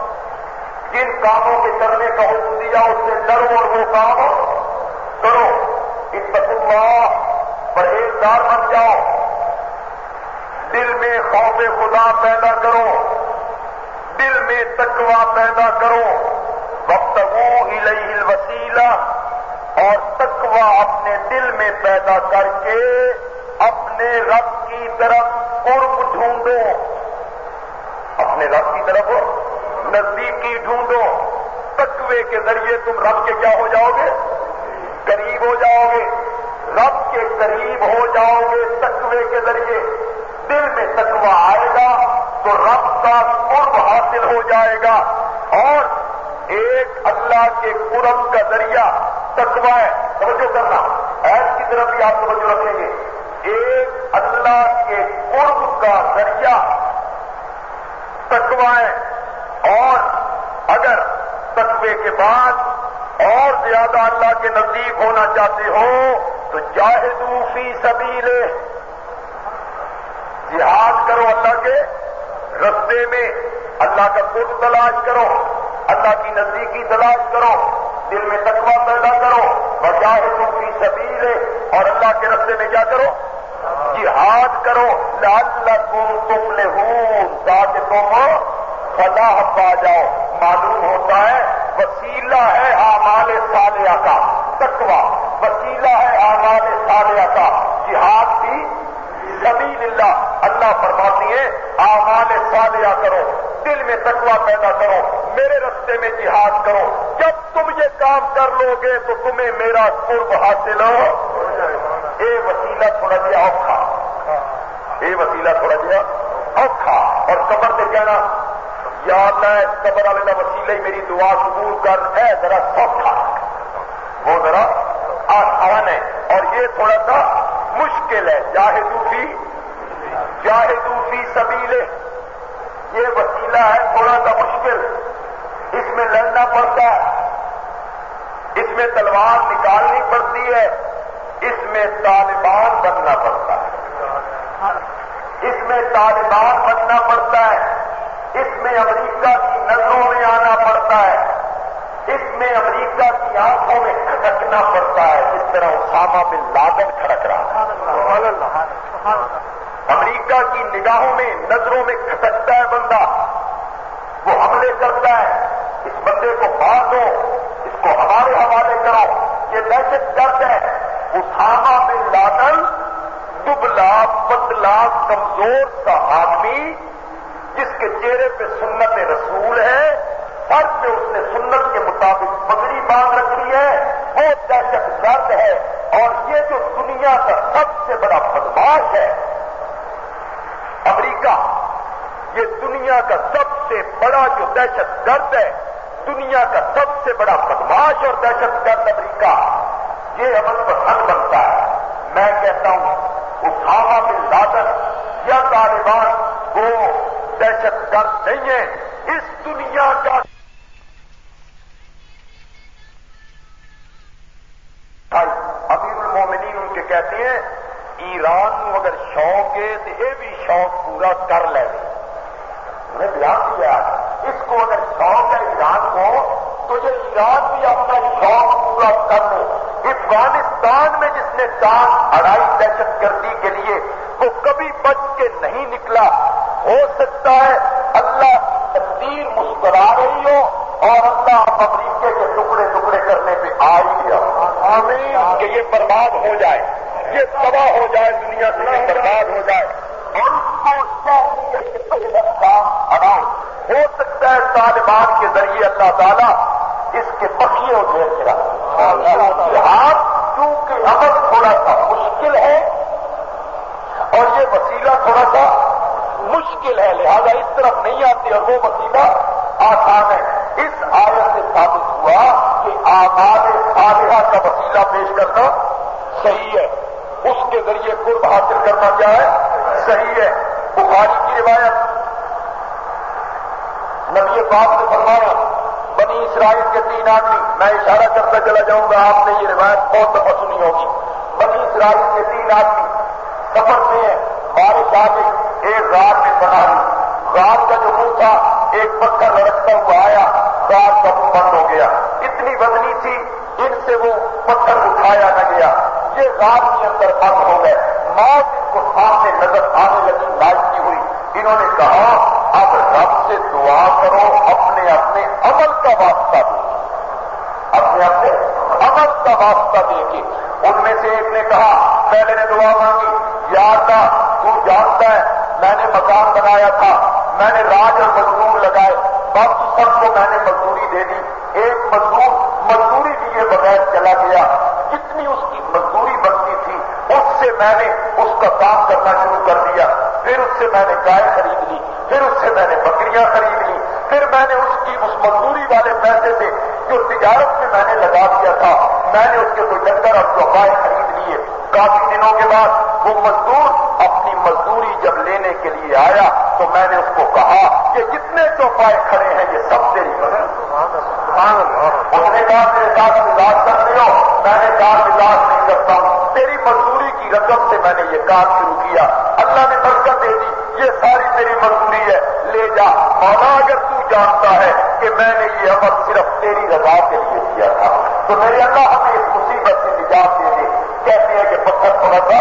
A: جن کاموں کے کرنے کا حکم دیا، اس سے ڈرو اور وہ کام کرو۔ اس اللہ پرہیزدار بن جاؤ۔ دل میں خوف خدا پیدا کرو۔ دل میں تکوا پیدا کرو۔ وقت وہ الوسیلہ اور تکوا اپنے دل میں پیدا کر کے اپنے رب کی طرف قرب ڈھونڈو؟ اپنے رب کی طرف نزدیکی ڈھونڈو۔ تکوے کے ذریعے تم رب کے کیا ہو جاؤ گے قریب ہو جاؤ گے رب کے قریب ہو جاؤ گے تکوے کے ذریعے۔ دل میں تکوا آئے گا تو رب کا قرب حاصل ہو جائے گا۔ اور ایک اللہ کے قرب کا ذریعہ تکوا ہے۔ توجہ کرنا۔ ایس کی طرف بھی آپ توجہ رکھیں گے۔ ایک اللہ کے قرب کا ذریعہ تکوا ہے اور اگر تقوی کے بعد اور زیادہ اللہ کے نزدیک ہونا چاہتے ہو تو جاہدو فی سبیل جہاد کرو اللہ کے رستے میں۔ اللہ کا خود تلاش کرو۔ اللہ کی نزدیکی تلاش کرو۔ دل میں تقوی پیدا کرو۔ اور جاہدو فی سبیل اور اللہ کے رستے میں کیا کرو؟ جہاد کرو، لعلکم تفلحون، تاکہ تم فلاح پا جاؤ۔ معلوم ہوتا ہے، وسیلہ ہے آمال صالحہ کا تکوا وسیلہ ہے آمال صالحہ کا۔ جہاد بھی سبیل اللہ اللہ فرماتی ہے آمال صالحہ کرو، دل میں تکوا پیدا کرو، میرے رستے میں جہاد کرو۔ جب تم یہ کام کر لو گے تو تمہیں میرا قرب حاصل ہو۔ اے وسیلہ، تھوڑا جہا اوکھا اے وسیلہ تھوڑا جہا اوکھا اور قبر سے کہنا یا اللہ قبر والے کا وسیلہ میری دعا قبول کر ہے ذرا سوکھا۔ وہ ذرا آسان ہے اور یہ تھوڑا سا مشکل ہے۔ جاہدو بھی جاہدو بھی سبیلے یہ وسیلہ ہے، تھوڑا سا مشکل۔ اس میں لڑنا پڑتا ہے۔ اس میں تلوار نکالنی پڑتی ہے۔ اس میں طالبان بننا پڑتا ہے۔ اس میں طالبان بننا پڑتا ہے۔ اس میں امریکہ کی نظروں میں آنا پڑتا ہے۔ اس میں امریکہ کی آنکھوں میں کھٹکنا پڑتا ہے۔ جس طرح اسامہ بن لادن کھڑک رہا امریکہ کی نگاہوں میں نظروں میں کھٹکتا ہے بندہ۔ وہ حملے کرتا ہے۔ اس بندے کو باہر دو۔ اس کو ہمارے حوالے کرو یہ دہشت گرد ہے۔ اسامہ بن لادن دبلا پتلا کمزور کا آدمی جس کے چہرے پہ سنت رسول ہے سر پہ اس نے سنت کے مطابق پگڑی باندھ رکھی ہے، وہ دہشت گرد ہے۔ اور یہ جو دنیا کا سب سے بڑا بدماش ہے، امریکہ، یہ دنیا کا سب سے بڑا جو دہشت گرد ہے، دنیا کا سب سے بڑا بدماش اور دہشت گرد امریکہ، یہ امن پسند بنتا ہے۔ میں کہتا ہوں اسامہ بن لادن یا طالبان کو دہشت گرد نہیں ہے اس دنیا کا امیر المومنین ان کے کہتے ہیں، ایران اگر شوق ہے تو یہ بھی شوق پورا کر لے۔ انہیں بیان کیا اس کو اگر شوق ہے ایران کو، تو یہ ایران بھی اپنا شوق پورا کر لے۔ افغانستان نے چاند اڑائی دہشت گردی کے لیے وہ کبھی بچ کے نہیں نکلا۔ ہو سکتا ہے اللہ تقدیر مسکرا رہی ہو اور اللہ امریکے کے ٹکڑے ٹکڑے کرنے پہ آ ہی گیا۔ کہ یہ برباد ہو جائے۔ یہ تباہ ہو جائے دنیا سے برباد ہو جائے۔ اور اس کو ہو سکتا ہے طالبان کے ذریعے اللہ تعالیٰ اس کے اور ڈھیر گرا آپ کیونکہ عمل تھوڑا سا مشکل ہے اور یہ وسیلہ تھوڑا سا مشکل ہے، لہذا اس طرف نہیں آتی اور وہ وسیلہ آسان ہے۔ اس آیت سے ثابت ہوا کہ آباد صالحہ کا وسیلہ پیش کرنا صحیح ہے۔ اس کے ذریعے قرب حاصل کرنا کیا ہے؟ صحیح ہے۔ بخاری کی روایت نبی پاک نے فرمایا، بنی اسرائیل کے تین آدمی، میں اشارہ کرتا چلا جاؤں گا، آپ نے یہ روایت بہت دفعہ سنی ہوگی۔ بنی کے تین آدمی سفر میں بارش آ گئی، ایک غار میں بنا لی غار کا جو منہ تھا، ایک پتھر لڑکتا ہوا آیا، غار کا منہ بند ہو گیا۔ اتنی بدنی تھی، ان سے وہ پتھر اٹھایا نہ گیا۔ یہ غار کے اندر بند ہو گئے۔ موت ان کو سامنے نظر آنے لگی لائٹ کی ہوئی۔ انہوں نے کہا، اب رب سے دعا کرو، اپنے اپنے عمل کا واسطہ دو۔ اپنے اپنے عمل کا واسطہ دے کے۔ ان میں سے ایک نے کہا پہلے نے دعا مانگی، یار کا تو جانتا ہے، میں نے مکان بنایا تھا، میں نے راج اور مزدور لگائے باقی سب کو میں نے مزدوری دے دی، ایک مزدور، مزدوری دیے بغیر چلا گیا، جتنی اس کی مزدوری بنتی تھی، اس سے میں نے اس کا کام کرنا شروع کر دیا، پھر اس سے میں نے گائے خرید لی، پھر اس سے میں نے بکریاں خرید لی، پھر میں نے اس کی اس مزدوری والے پیسے سے جو تجارت میں میں نے لگا دیا تھا میں نے اس کے ڈنگر اور چوپائے خرید لیے۔ کافی دنوں کے بعد وہ مزدور اپنی مزدوری جب لینے کے لیے آیا تو میں نے اس کو کہا کہ جتنے چوپائے کھڑے ہیں یہ سب تیری اس نے کہا میرے ساتھ مزاج کرتے ہو میں نے کہا مزاج نہیں کرتا ہوں۔ تیری مزدوری کی رقم سے میں نے یہ کام شروع کیا۔ اللہ نے برکت دے دی۔ یہ ساری تیری مزدوری ہے۔ لے جا۔ مولا اگر جانتا ہے کہ میں نے یہ عمل صرف تیری رضا کے لیے کیا تھا۔ تو میرے اللہ ہمیں اس مصیبت سے نجات دے دے۔ کہتے ہیں کہ پتھر تھوڑا سا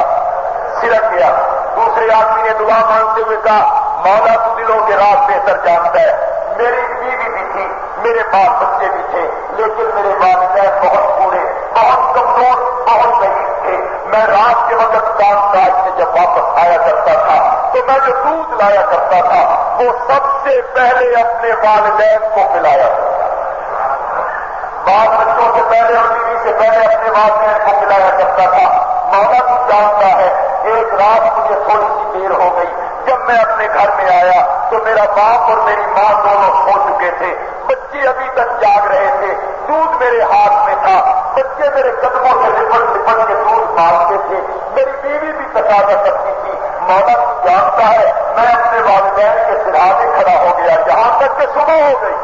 A: سرک گیا۔ دوسرے آدمی نے دعا مانگتے ہوئے کہا، مولا تو دلوں کے رات بہتر جانتا ہے۔ میری بیوی بھی تھی، میرے پاس بچے بھی تھے، لیکن میرے والدین بہت بوڑھے، بہت کمزور، بہت ضعیف تھے میں رات کے وقت کام کاج سے جب واپس آیا کرتا تھا، تو میں جو دودھ لایا کرتا تھا، وہ سب سے پہلے اپنے والدین کو پلایا کرتا بال بچوں سے پہلے اور بیوی سے پہلے اپنے والدین کو پلایا کرتا تھا۔ مولا تو جانتا ہے، ایک رات مجھے تھوڑی سی دیر ہو گئی۔ جب میں اپنے گھر میں آیا، تو میرا باپ اور میری ماں دونوں سو چکے تھے۔ بچے ابھی تک جاگ رہے تھے۔ دودھ میرے ہاتھ میں تھا۔ بچے میرے قدموں سے لپٹ لپٹ کے دودھ مانگتے تھے۔ میری بیوی بھی تقاضا کرتی تھی۔ مولا جانتا ہے، میں اپنے والدین کے سراہے کھڑا ہو گیا۔ جہاں تک کہ صبح ہو گئی۔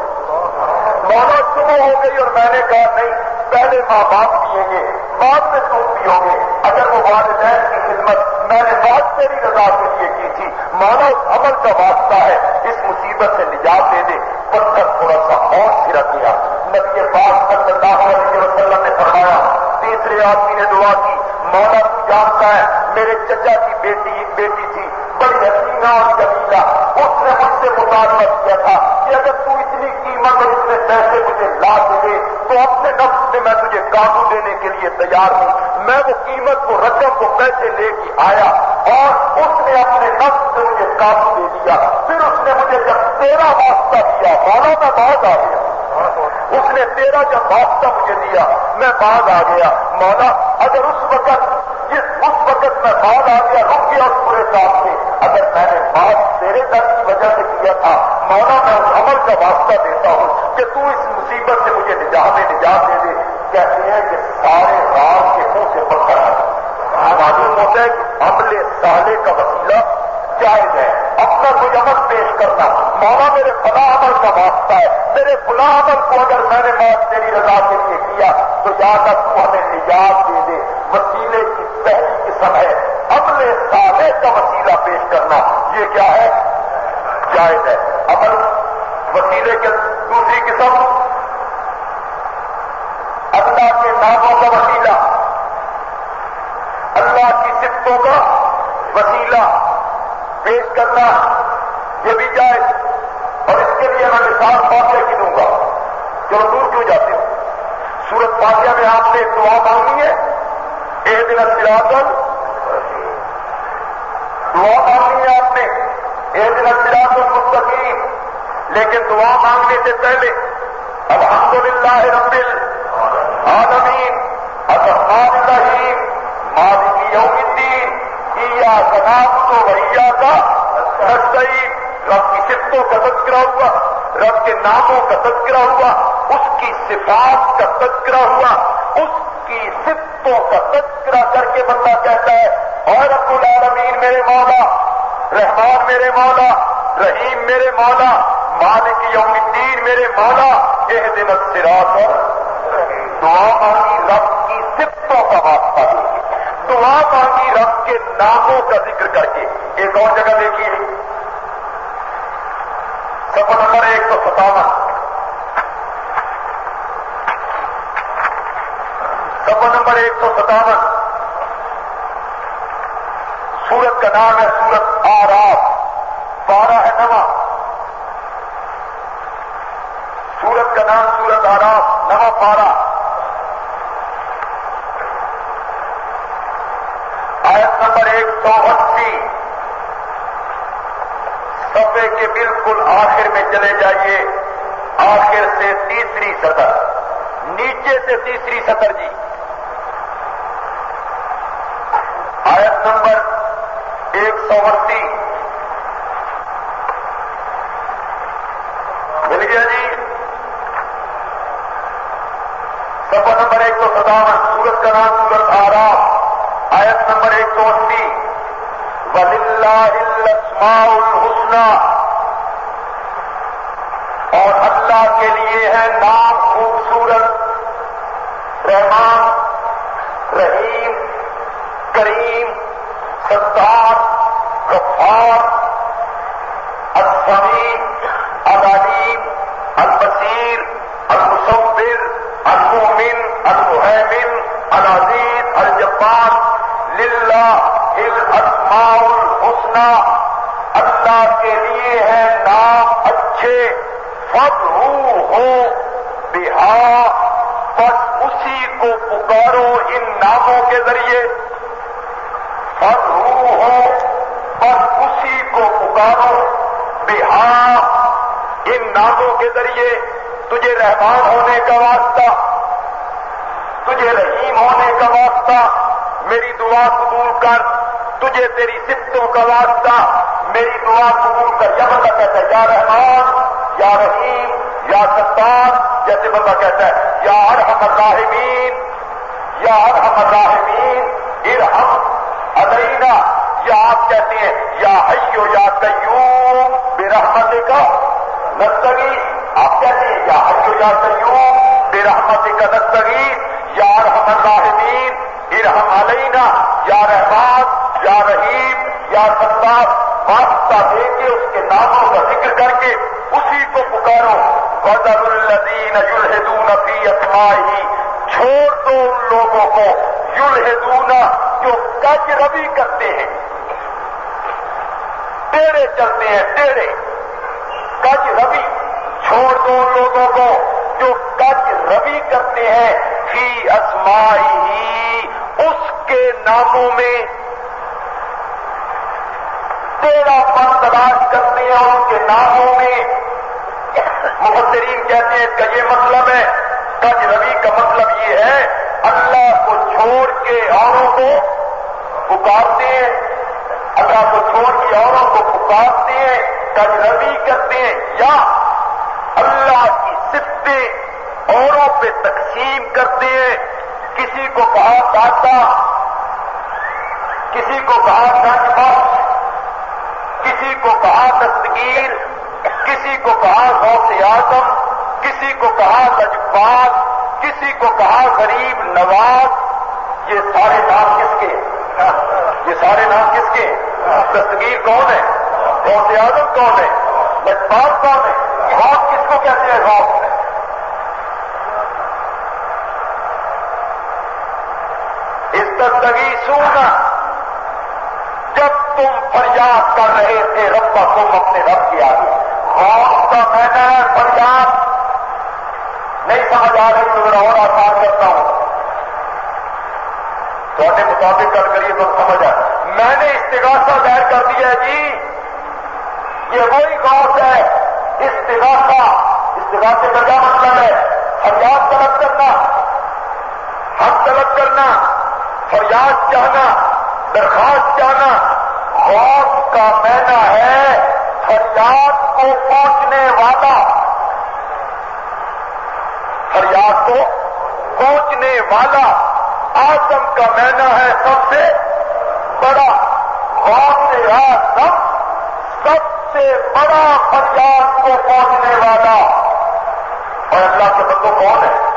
A: مولا صبح ہو گئی اور میں نے کہا، نہیں، پہلے ماں باپ پیئیں گے، بعد میں تم پیو گے اگر وہ والدین کی خدمت میں نے بات تیری رضا کے لیے کی تھی مانا اس عمل کا واسطہ ہے، اس مصیبت سے نجات دے دے۔ پتھر تھوڑا سا اور سرک گیا نبی پاک صلی اللہ علیہ وسلم نے فرمایا، تیسرے آدمی نے دعا کی، مولا تو جانتا ہے، میرے چچا کی بیٹی بیٹی تھی، بڑی حسینہ اور جمیلا اس نے مجھ سے مطالبہ کیا تھا کہ اگر تو اتنی قیمت اور اتنے پیسے مجھے لا دے، تو اپنے نفس سے میں تجھے قابو دینے کے لیے تیار ہوں۔ میں وہ قیمت کو رقم کو پیسے لے کے آیا اور اس نے اپنے نفس سے مجھے قابو دے دیا۔ پھر اس نے مجھے جب تیرا واسطہ دیا، مولا میں بعد آ گیا اس نے تیرا جب واسطہ مجھے دیا، میں بعد آ گیا۔ مولا، اگر اس وقت، جس اس وقت میں بعد آ گیا، رک گیا اس پورے کام سے اگر میں نے بات تیرے در کی وجہ سے کیا تھا، مولا، میں اس عمل کا واسطہ دیتا ہوں کہ تو اس مصیبت سے مجھے نجات نجات دے دے۔ کہتے ہیں کہ سارے رام کے منہ سے پتھر معلوم ہوتا ہے کہ عمل سالے کا وسیلہ جائز ہے۔ اپنا کوئی عمل پیش کرنا، مولا میرے فلاں عمل کا واسطہ ہے، میرے فلاں عمل کو اگر میں نے بات تیری رضا کے لیے کیا، تو یا تو ہمیں نجات دے دے۔ وسیلے کی پہلی قسم ہے اپنے صالح کا وسیلہ پیش کرنا۔ یہ کیا ہے؟ جائز ہے۔ عمل وسیلے کے دوسری قسم اللہ کے ناموں کا وسیلہ اللہ کی سفتوں کا وسیلہ پیش کرنا، یہ بھی جائز اور اس کے لیے میں مثال فاصلے کی دوں گا۔ جو دور کیوں جاتے ہوں سورت فاصلہ میں آپ نے دعا مانگی ہے۔ ایک دن سیاست دعا مانگنی ہے آپ نے۔ ایک دن سراط المستقیم لیکن دعا مانگنے سے پہلے الحمد للہ رب العالمین، الرحمن الرحیم، مالک یوم الدین کیا کناب تو ویا کا نستعین رب کی صفتوں کا تذکرہ ہوا، رب کے ناموں کا تذکرہ ہوا، اس کی صفات کا تذکرہ ہوا، اس کی صفتوں کا تذکرہ کر کے بندہ کہتا ہے اور رب العالمین میرے مولا، رحمان میرے مولا، رحیم میرے مولا، مالک یوم الدین میرے مولا ایک دن سراط دعا مانگی رب کی صفتوں کا واسطہ دعا مانگی رب کے ناموں کا ذکر کر کے۔ ایک اور جگہ دیکھیے سفر نمبر ایک سو ستاون سب نمبر ایک سو ستاون۔ سورت کا نام ہے سورت آراف نوا سورت کا نام سورت آراف نوا پارا آیت نمبر ایک سو اسی سفے کے بالکل آخر میں چلے جائیے آخر سے تیسری سطر نیچے سے تیسری سطر جی۔ یا حیو بے رحمت کا یا رحم الراحمین، ارحم علینا، یا رحمان، یا رحیم، یا ستار واسطہ دے کے اس کے ناموں کا ذکر کر کے اسی کو پکارو۔ غزل الدین یلحدون فی اسمائی چھوڑ دو ان لوگوں کو۔ یلحدون جو کج روی کرتے ہیں۔ ٹیڑے چلتے ہیں ٹیڑے کج روی چھوڑ دو لوگوں کو جو کج روی کرتے ہیں فی اسمائی ہی، اس کے ناموں میں تیرا پن تلاش کرتے ہیں، ان کے ناموں میں۔ محترین کہتے ہیں اس کا یہ مطلب ہے، کج روی کا مطلب یہ ہے، اللہ کو چھوڑ کے اوروں کو پکارتے ہیں۔ اللہ کو چھوڑ کے اوروں کو پکارتے ہیں کجربی کرتے ہیں۔ یا اللہ کی سفتیں اوروں پہ تقسیم کرتے ہیں۔ کسی کو کہا داتا کسی کو کہا گنج بخش کسی کو کہا دستگیر کسی کو کہا غوث اعظم، کسی کو کہا لجپال کسی کو کہا غریب نواز۔ یہ سارے نام کس کے یہ سارے نام کس کے دستگیر کون ہے؟ غوث اعظم کون ہے؟ لجپال کون ہے؟ غوث کس کو کہتے ہیں غوث اس دستگی سونا، جب تم فریاد کر رہے تھے رب کا تم اپنے رب کی آگے۔ غوث کا میں فریاد۔ نہیں سمجھ آ رہی تو ذرا اور آسان کرتا ہوں۔ تھوڑے مطابق کر کریے تو سمجھ آ میں نے استغاثہ ظاہر کر دیا جی یہ وہی غوث ہے استغاثہ استغاثے کا کیا مطلب ہے؟ فریاد طلب کرنا، حق طلب کرنا، فریاد چاہنا، درخواست چاہنا غوث کا مینا ہے فریاد کو پہنچنے والا۔ فریاد کو پہنچنے والا آسم کا مینا ہے سب سے بڑا۔ سے آسم سب سے بڑا فریاد کو پہنچنے والا۔ اور اللہ کے بندوں کون ہے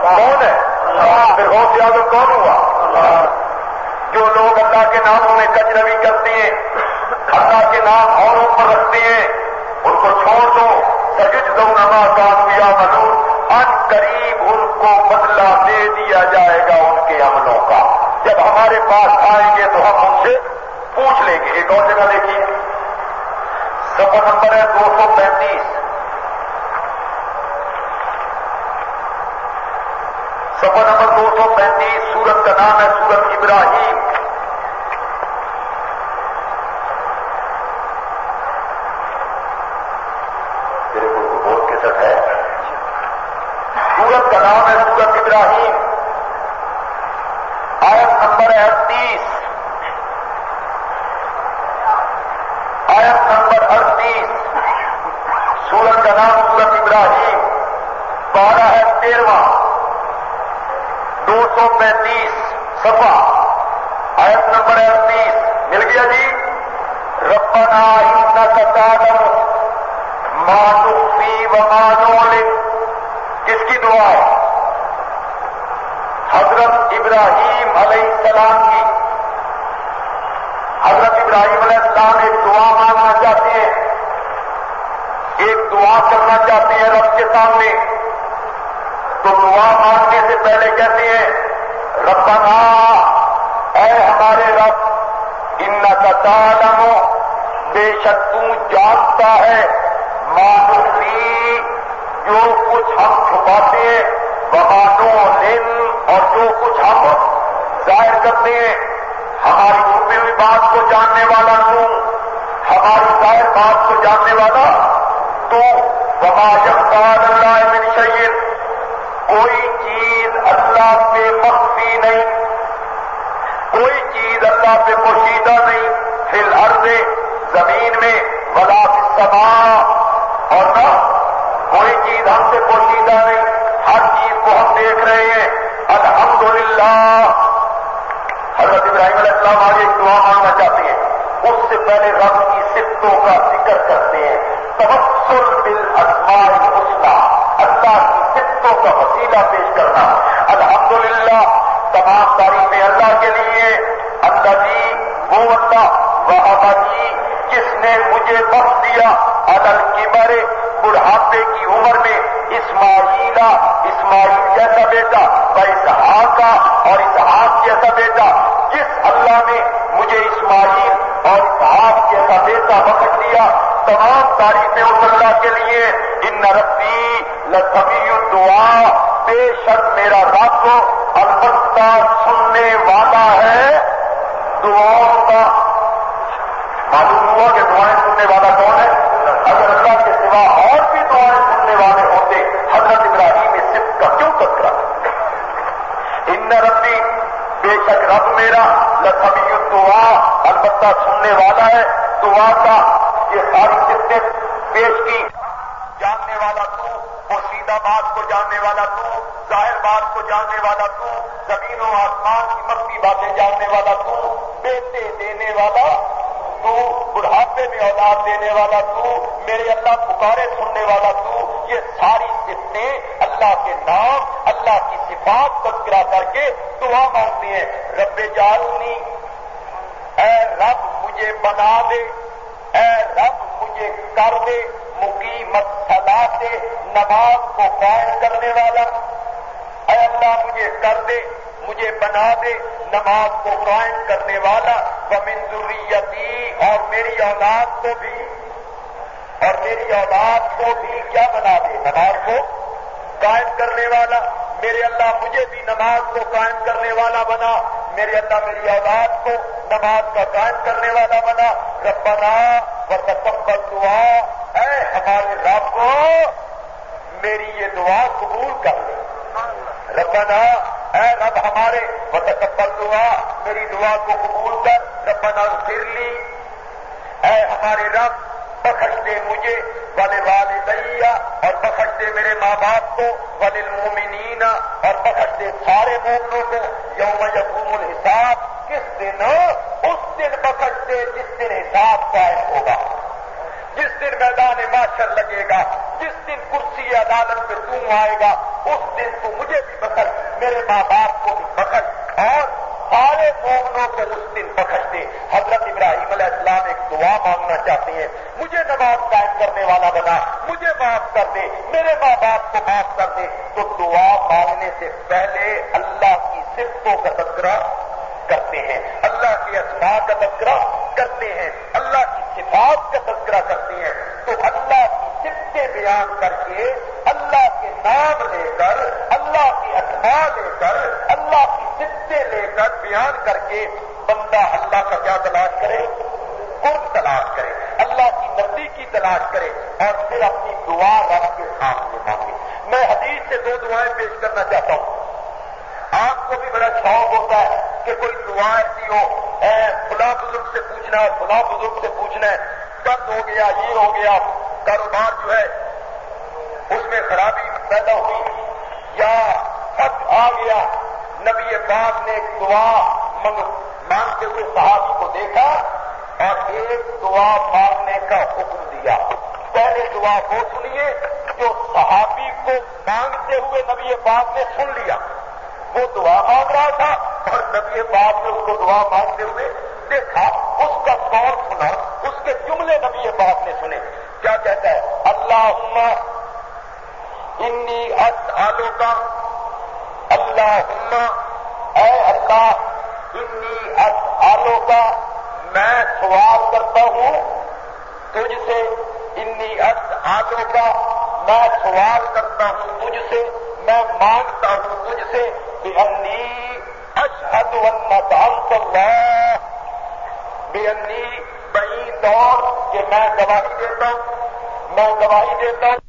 A: کون ہے پھر غوث اعظم کون ہوا؟ جو لوگ اللہ کے ناموں میں کجروی کرتے ہیں، اللہ کے نام اوروں پر رکھتے ہیں، ان کو چھوڑ دو سجد دو نما کامیا منور ان قریب ان کو بدلہ دے دیا جائے گا ان کے عملوں کا۔ جب ہمارے پاس آئیں گے تو ہم ان سے پوچھ لیں گے۔ ایک اور جگہ دیکھیے۔ صفحہ نمبر ہے دو سو پینتیس۔ وقانون کس کی دعا ہے؟ حضرت ابراہیم علیہ السلام کی. حضرت ابراہیم علیہ السلام ایک دعا مانگنا چاہتے ہیں. ایک دعا کرنا چاہتے ہیں رب کے سامنے. تو دعا مانگنے سے پہلے کہتے ہیں، ربنا، اے ہمارے رب ان کا تعلق بے شک تو جانتا ہے جو کچھ ہم چھپاتے ہیں بہانوں لین اور جو کچھ ہم ظاہر کرتے ہیں، ہماری چھپی ہوئی بات کو جاننے والا تو، ہماری ظاہر بات کو جاننے والا تو بما جب اللہ میری شعیل ذکر کرتے ہیں۔ تبصر بالاسماء حسنا اللہ کی صفتوں کا وسیلہ پیش کرنا۔ الحمدللہ، تمام تعریفیں اللہ کے لیے اللہ جی وہ اللہ، وہ جی جس نے مجھے بخش دیا۔ عدل کی مرے بڑھاپے کی عمر میں۔ اسماعیلا اسماعیل جیسا بیٹا، و اسحاق کا اور اسحاق جیسا بیٹا۔ جس اللہ نے مجھے اسماعیل اور آپ کے سفیدہ وقت دیا، تمام تاریخ اس اللہ کے لیے۔ ان نرسی لبی دعا بے شک میرا رب البتہ سننے والا ہے۔ دعاؤں کا میرا لسمی دعا البتہ سننے والا ہے، دعا کا یہ ساری قسطیں پیش کی۔ جاننے والا تو پوشیدہ بات کو جاننے والا تو، ظاہر بات کو جاننے والا تو، زمین و آسمان کی مخفی باتیں جاننے والا تو، بیٹے دینے والا تو، بڑھاپے میں اولاد دینے والا تو، میرے اللہ پکارے سننے والا تو، یہ ساری قسطیں اللہ کے نام، اللہ صفات تذکرہ کر کے دعا مانگتی ہیں۔ رب جالونی، اے رب مجھے بنا دے، اے رب مجھے کر دے، مقیمت صدا دے نماز کو قائم کرنے والا۔ اے اللہ مجھے کر دے، مجھے بنا دے، نماز کو قائم کرنے والا۔ ومن ذریتی، اور میری اولاد کو بھی۔ اور میری اولاد کو بھی کیا بنا دے؟ نماز کو قائم کرنے والا۔ میرے اللہ مجھے بھی نماز کو قائم کرنے والا بنا۔ میرے اللہ میری اولاد کو نماز کا قائم کرنے والا بنا۔ ربنا پر دعا۔ اے ہمارے رب کو میری یہ دعا قبول کر لے۔ ربنا اے رب ہمارے وتقبل دعا۔ میری دعا کو قبول کر۔ ربنا پھر لی۔ اے ہمارے رب بخش دے مجھے والے والدیا اور بخش دے میرے ماں باپ کو ولی مومنینا اور بخش دے سارے مومنوں کو، یوم یقوم الحساب، کس دن؟ اس دن بخش دے جس دن حساب قائم ہوگا۔ جس دن میدان معاشر لگے گا، جس دن کرسی عدالت پہ تم آئے گا، اس دن تو مجھے بھی بخش میرے ماں باپ کو بھی بخش اور مومنوں پر اس دن بخش دے۔ حضرت ابراہیم علیہ السلام ایک دعا مانگنا چاہتے ہیں۔ مجھے نماز قائم کرنے والا بنا، مجھے معاف کر دے، میرے ماں باپ کو معاف کر دے۔ تو دعا مانگنے سے پہلے اللہ کی صفتوں کا تذکرہ کرتے ہیں۔ اللہ کے اسماء کا تذکرہ کرتے ہیں۔ اللہ کی صفات کا تذکرہ کرتے ہیں۔ تو اللہ کی سفتیں بیان کر کے، اللہ کے نام لے کر، اللہ کی اسماء لے کر، اللہ کی سفتے لے کر بیان کر کے بندہ اللہ کا کیا تلاش کرے؟ قرب تلاش کرے؟ اللہ کی نزدیکی تلاش کرے اور پھر اپنی دعا رب کے سامنے مانگے۔ میں حدیث سے دو دعائیں پیش کرنا چاہتا ہوں۔ آپ کو بھی بڑا شوق ہوتا ہے کہ کوئی دعا ایسی ہو فلاں بزرگ سے پوچھنا ہے فلاں بزرگ سے پوچھنا ہے قرض ہو گیا، یہ ہو گیا، کاروبار جو ہے، اس میں خرابی پیدا ہوئی، یا خط آ گیا نبی پاک نے ایک دعا مانگتے ہوئے صحابی کو دیکھا اور ایک دعا مانگنے کا حکم دیا۔ پہلے دعا وہ سنیے جو صحابی کو مانگتے ہوئے نبی پاک نے سن لیا۔ وہ دعا مانگ رہا تھا اور نبی پاک نے اس کو دعا مانگتے ہوئے دیکھا۔ اس کا کون سنا، اس کے جملے نبی پاک نے سنے۔ کیا کہتا ہے؟ اللہ انی ات آلو کا اللہ اے اللہ، انی ات آلو کا میں سوال کرتا ہوں، تجھ سے، انی ات کا میں سوال کرتا ہوں، تجھ سے، میں مانگتا ہوں، تجھ سے، بے انی اشہد انت اللہ، بے انی بئی دور، کہ میں گواہی دیتا ہوں، میں گواہی دیتا ہوں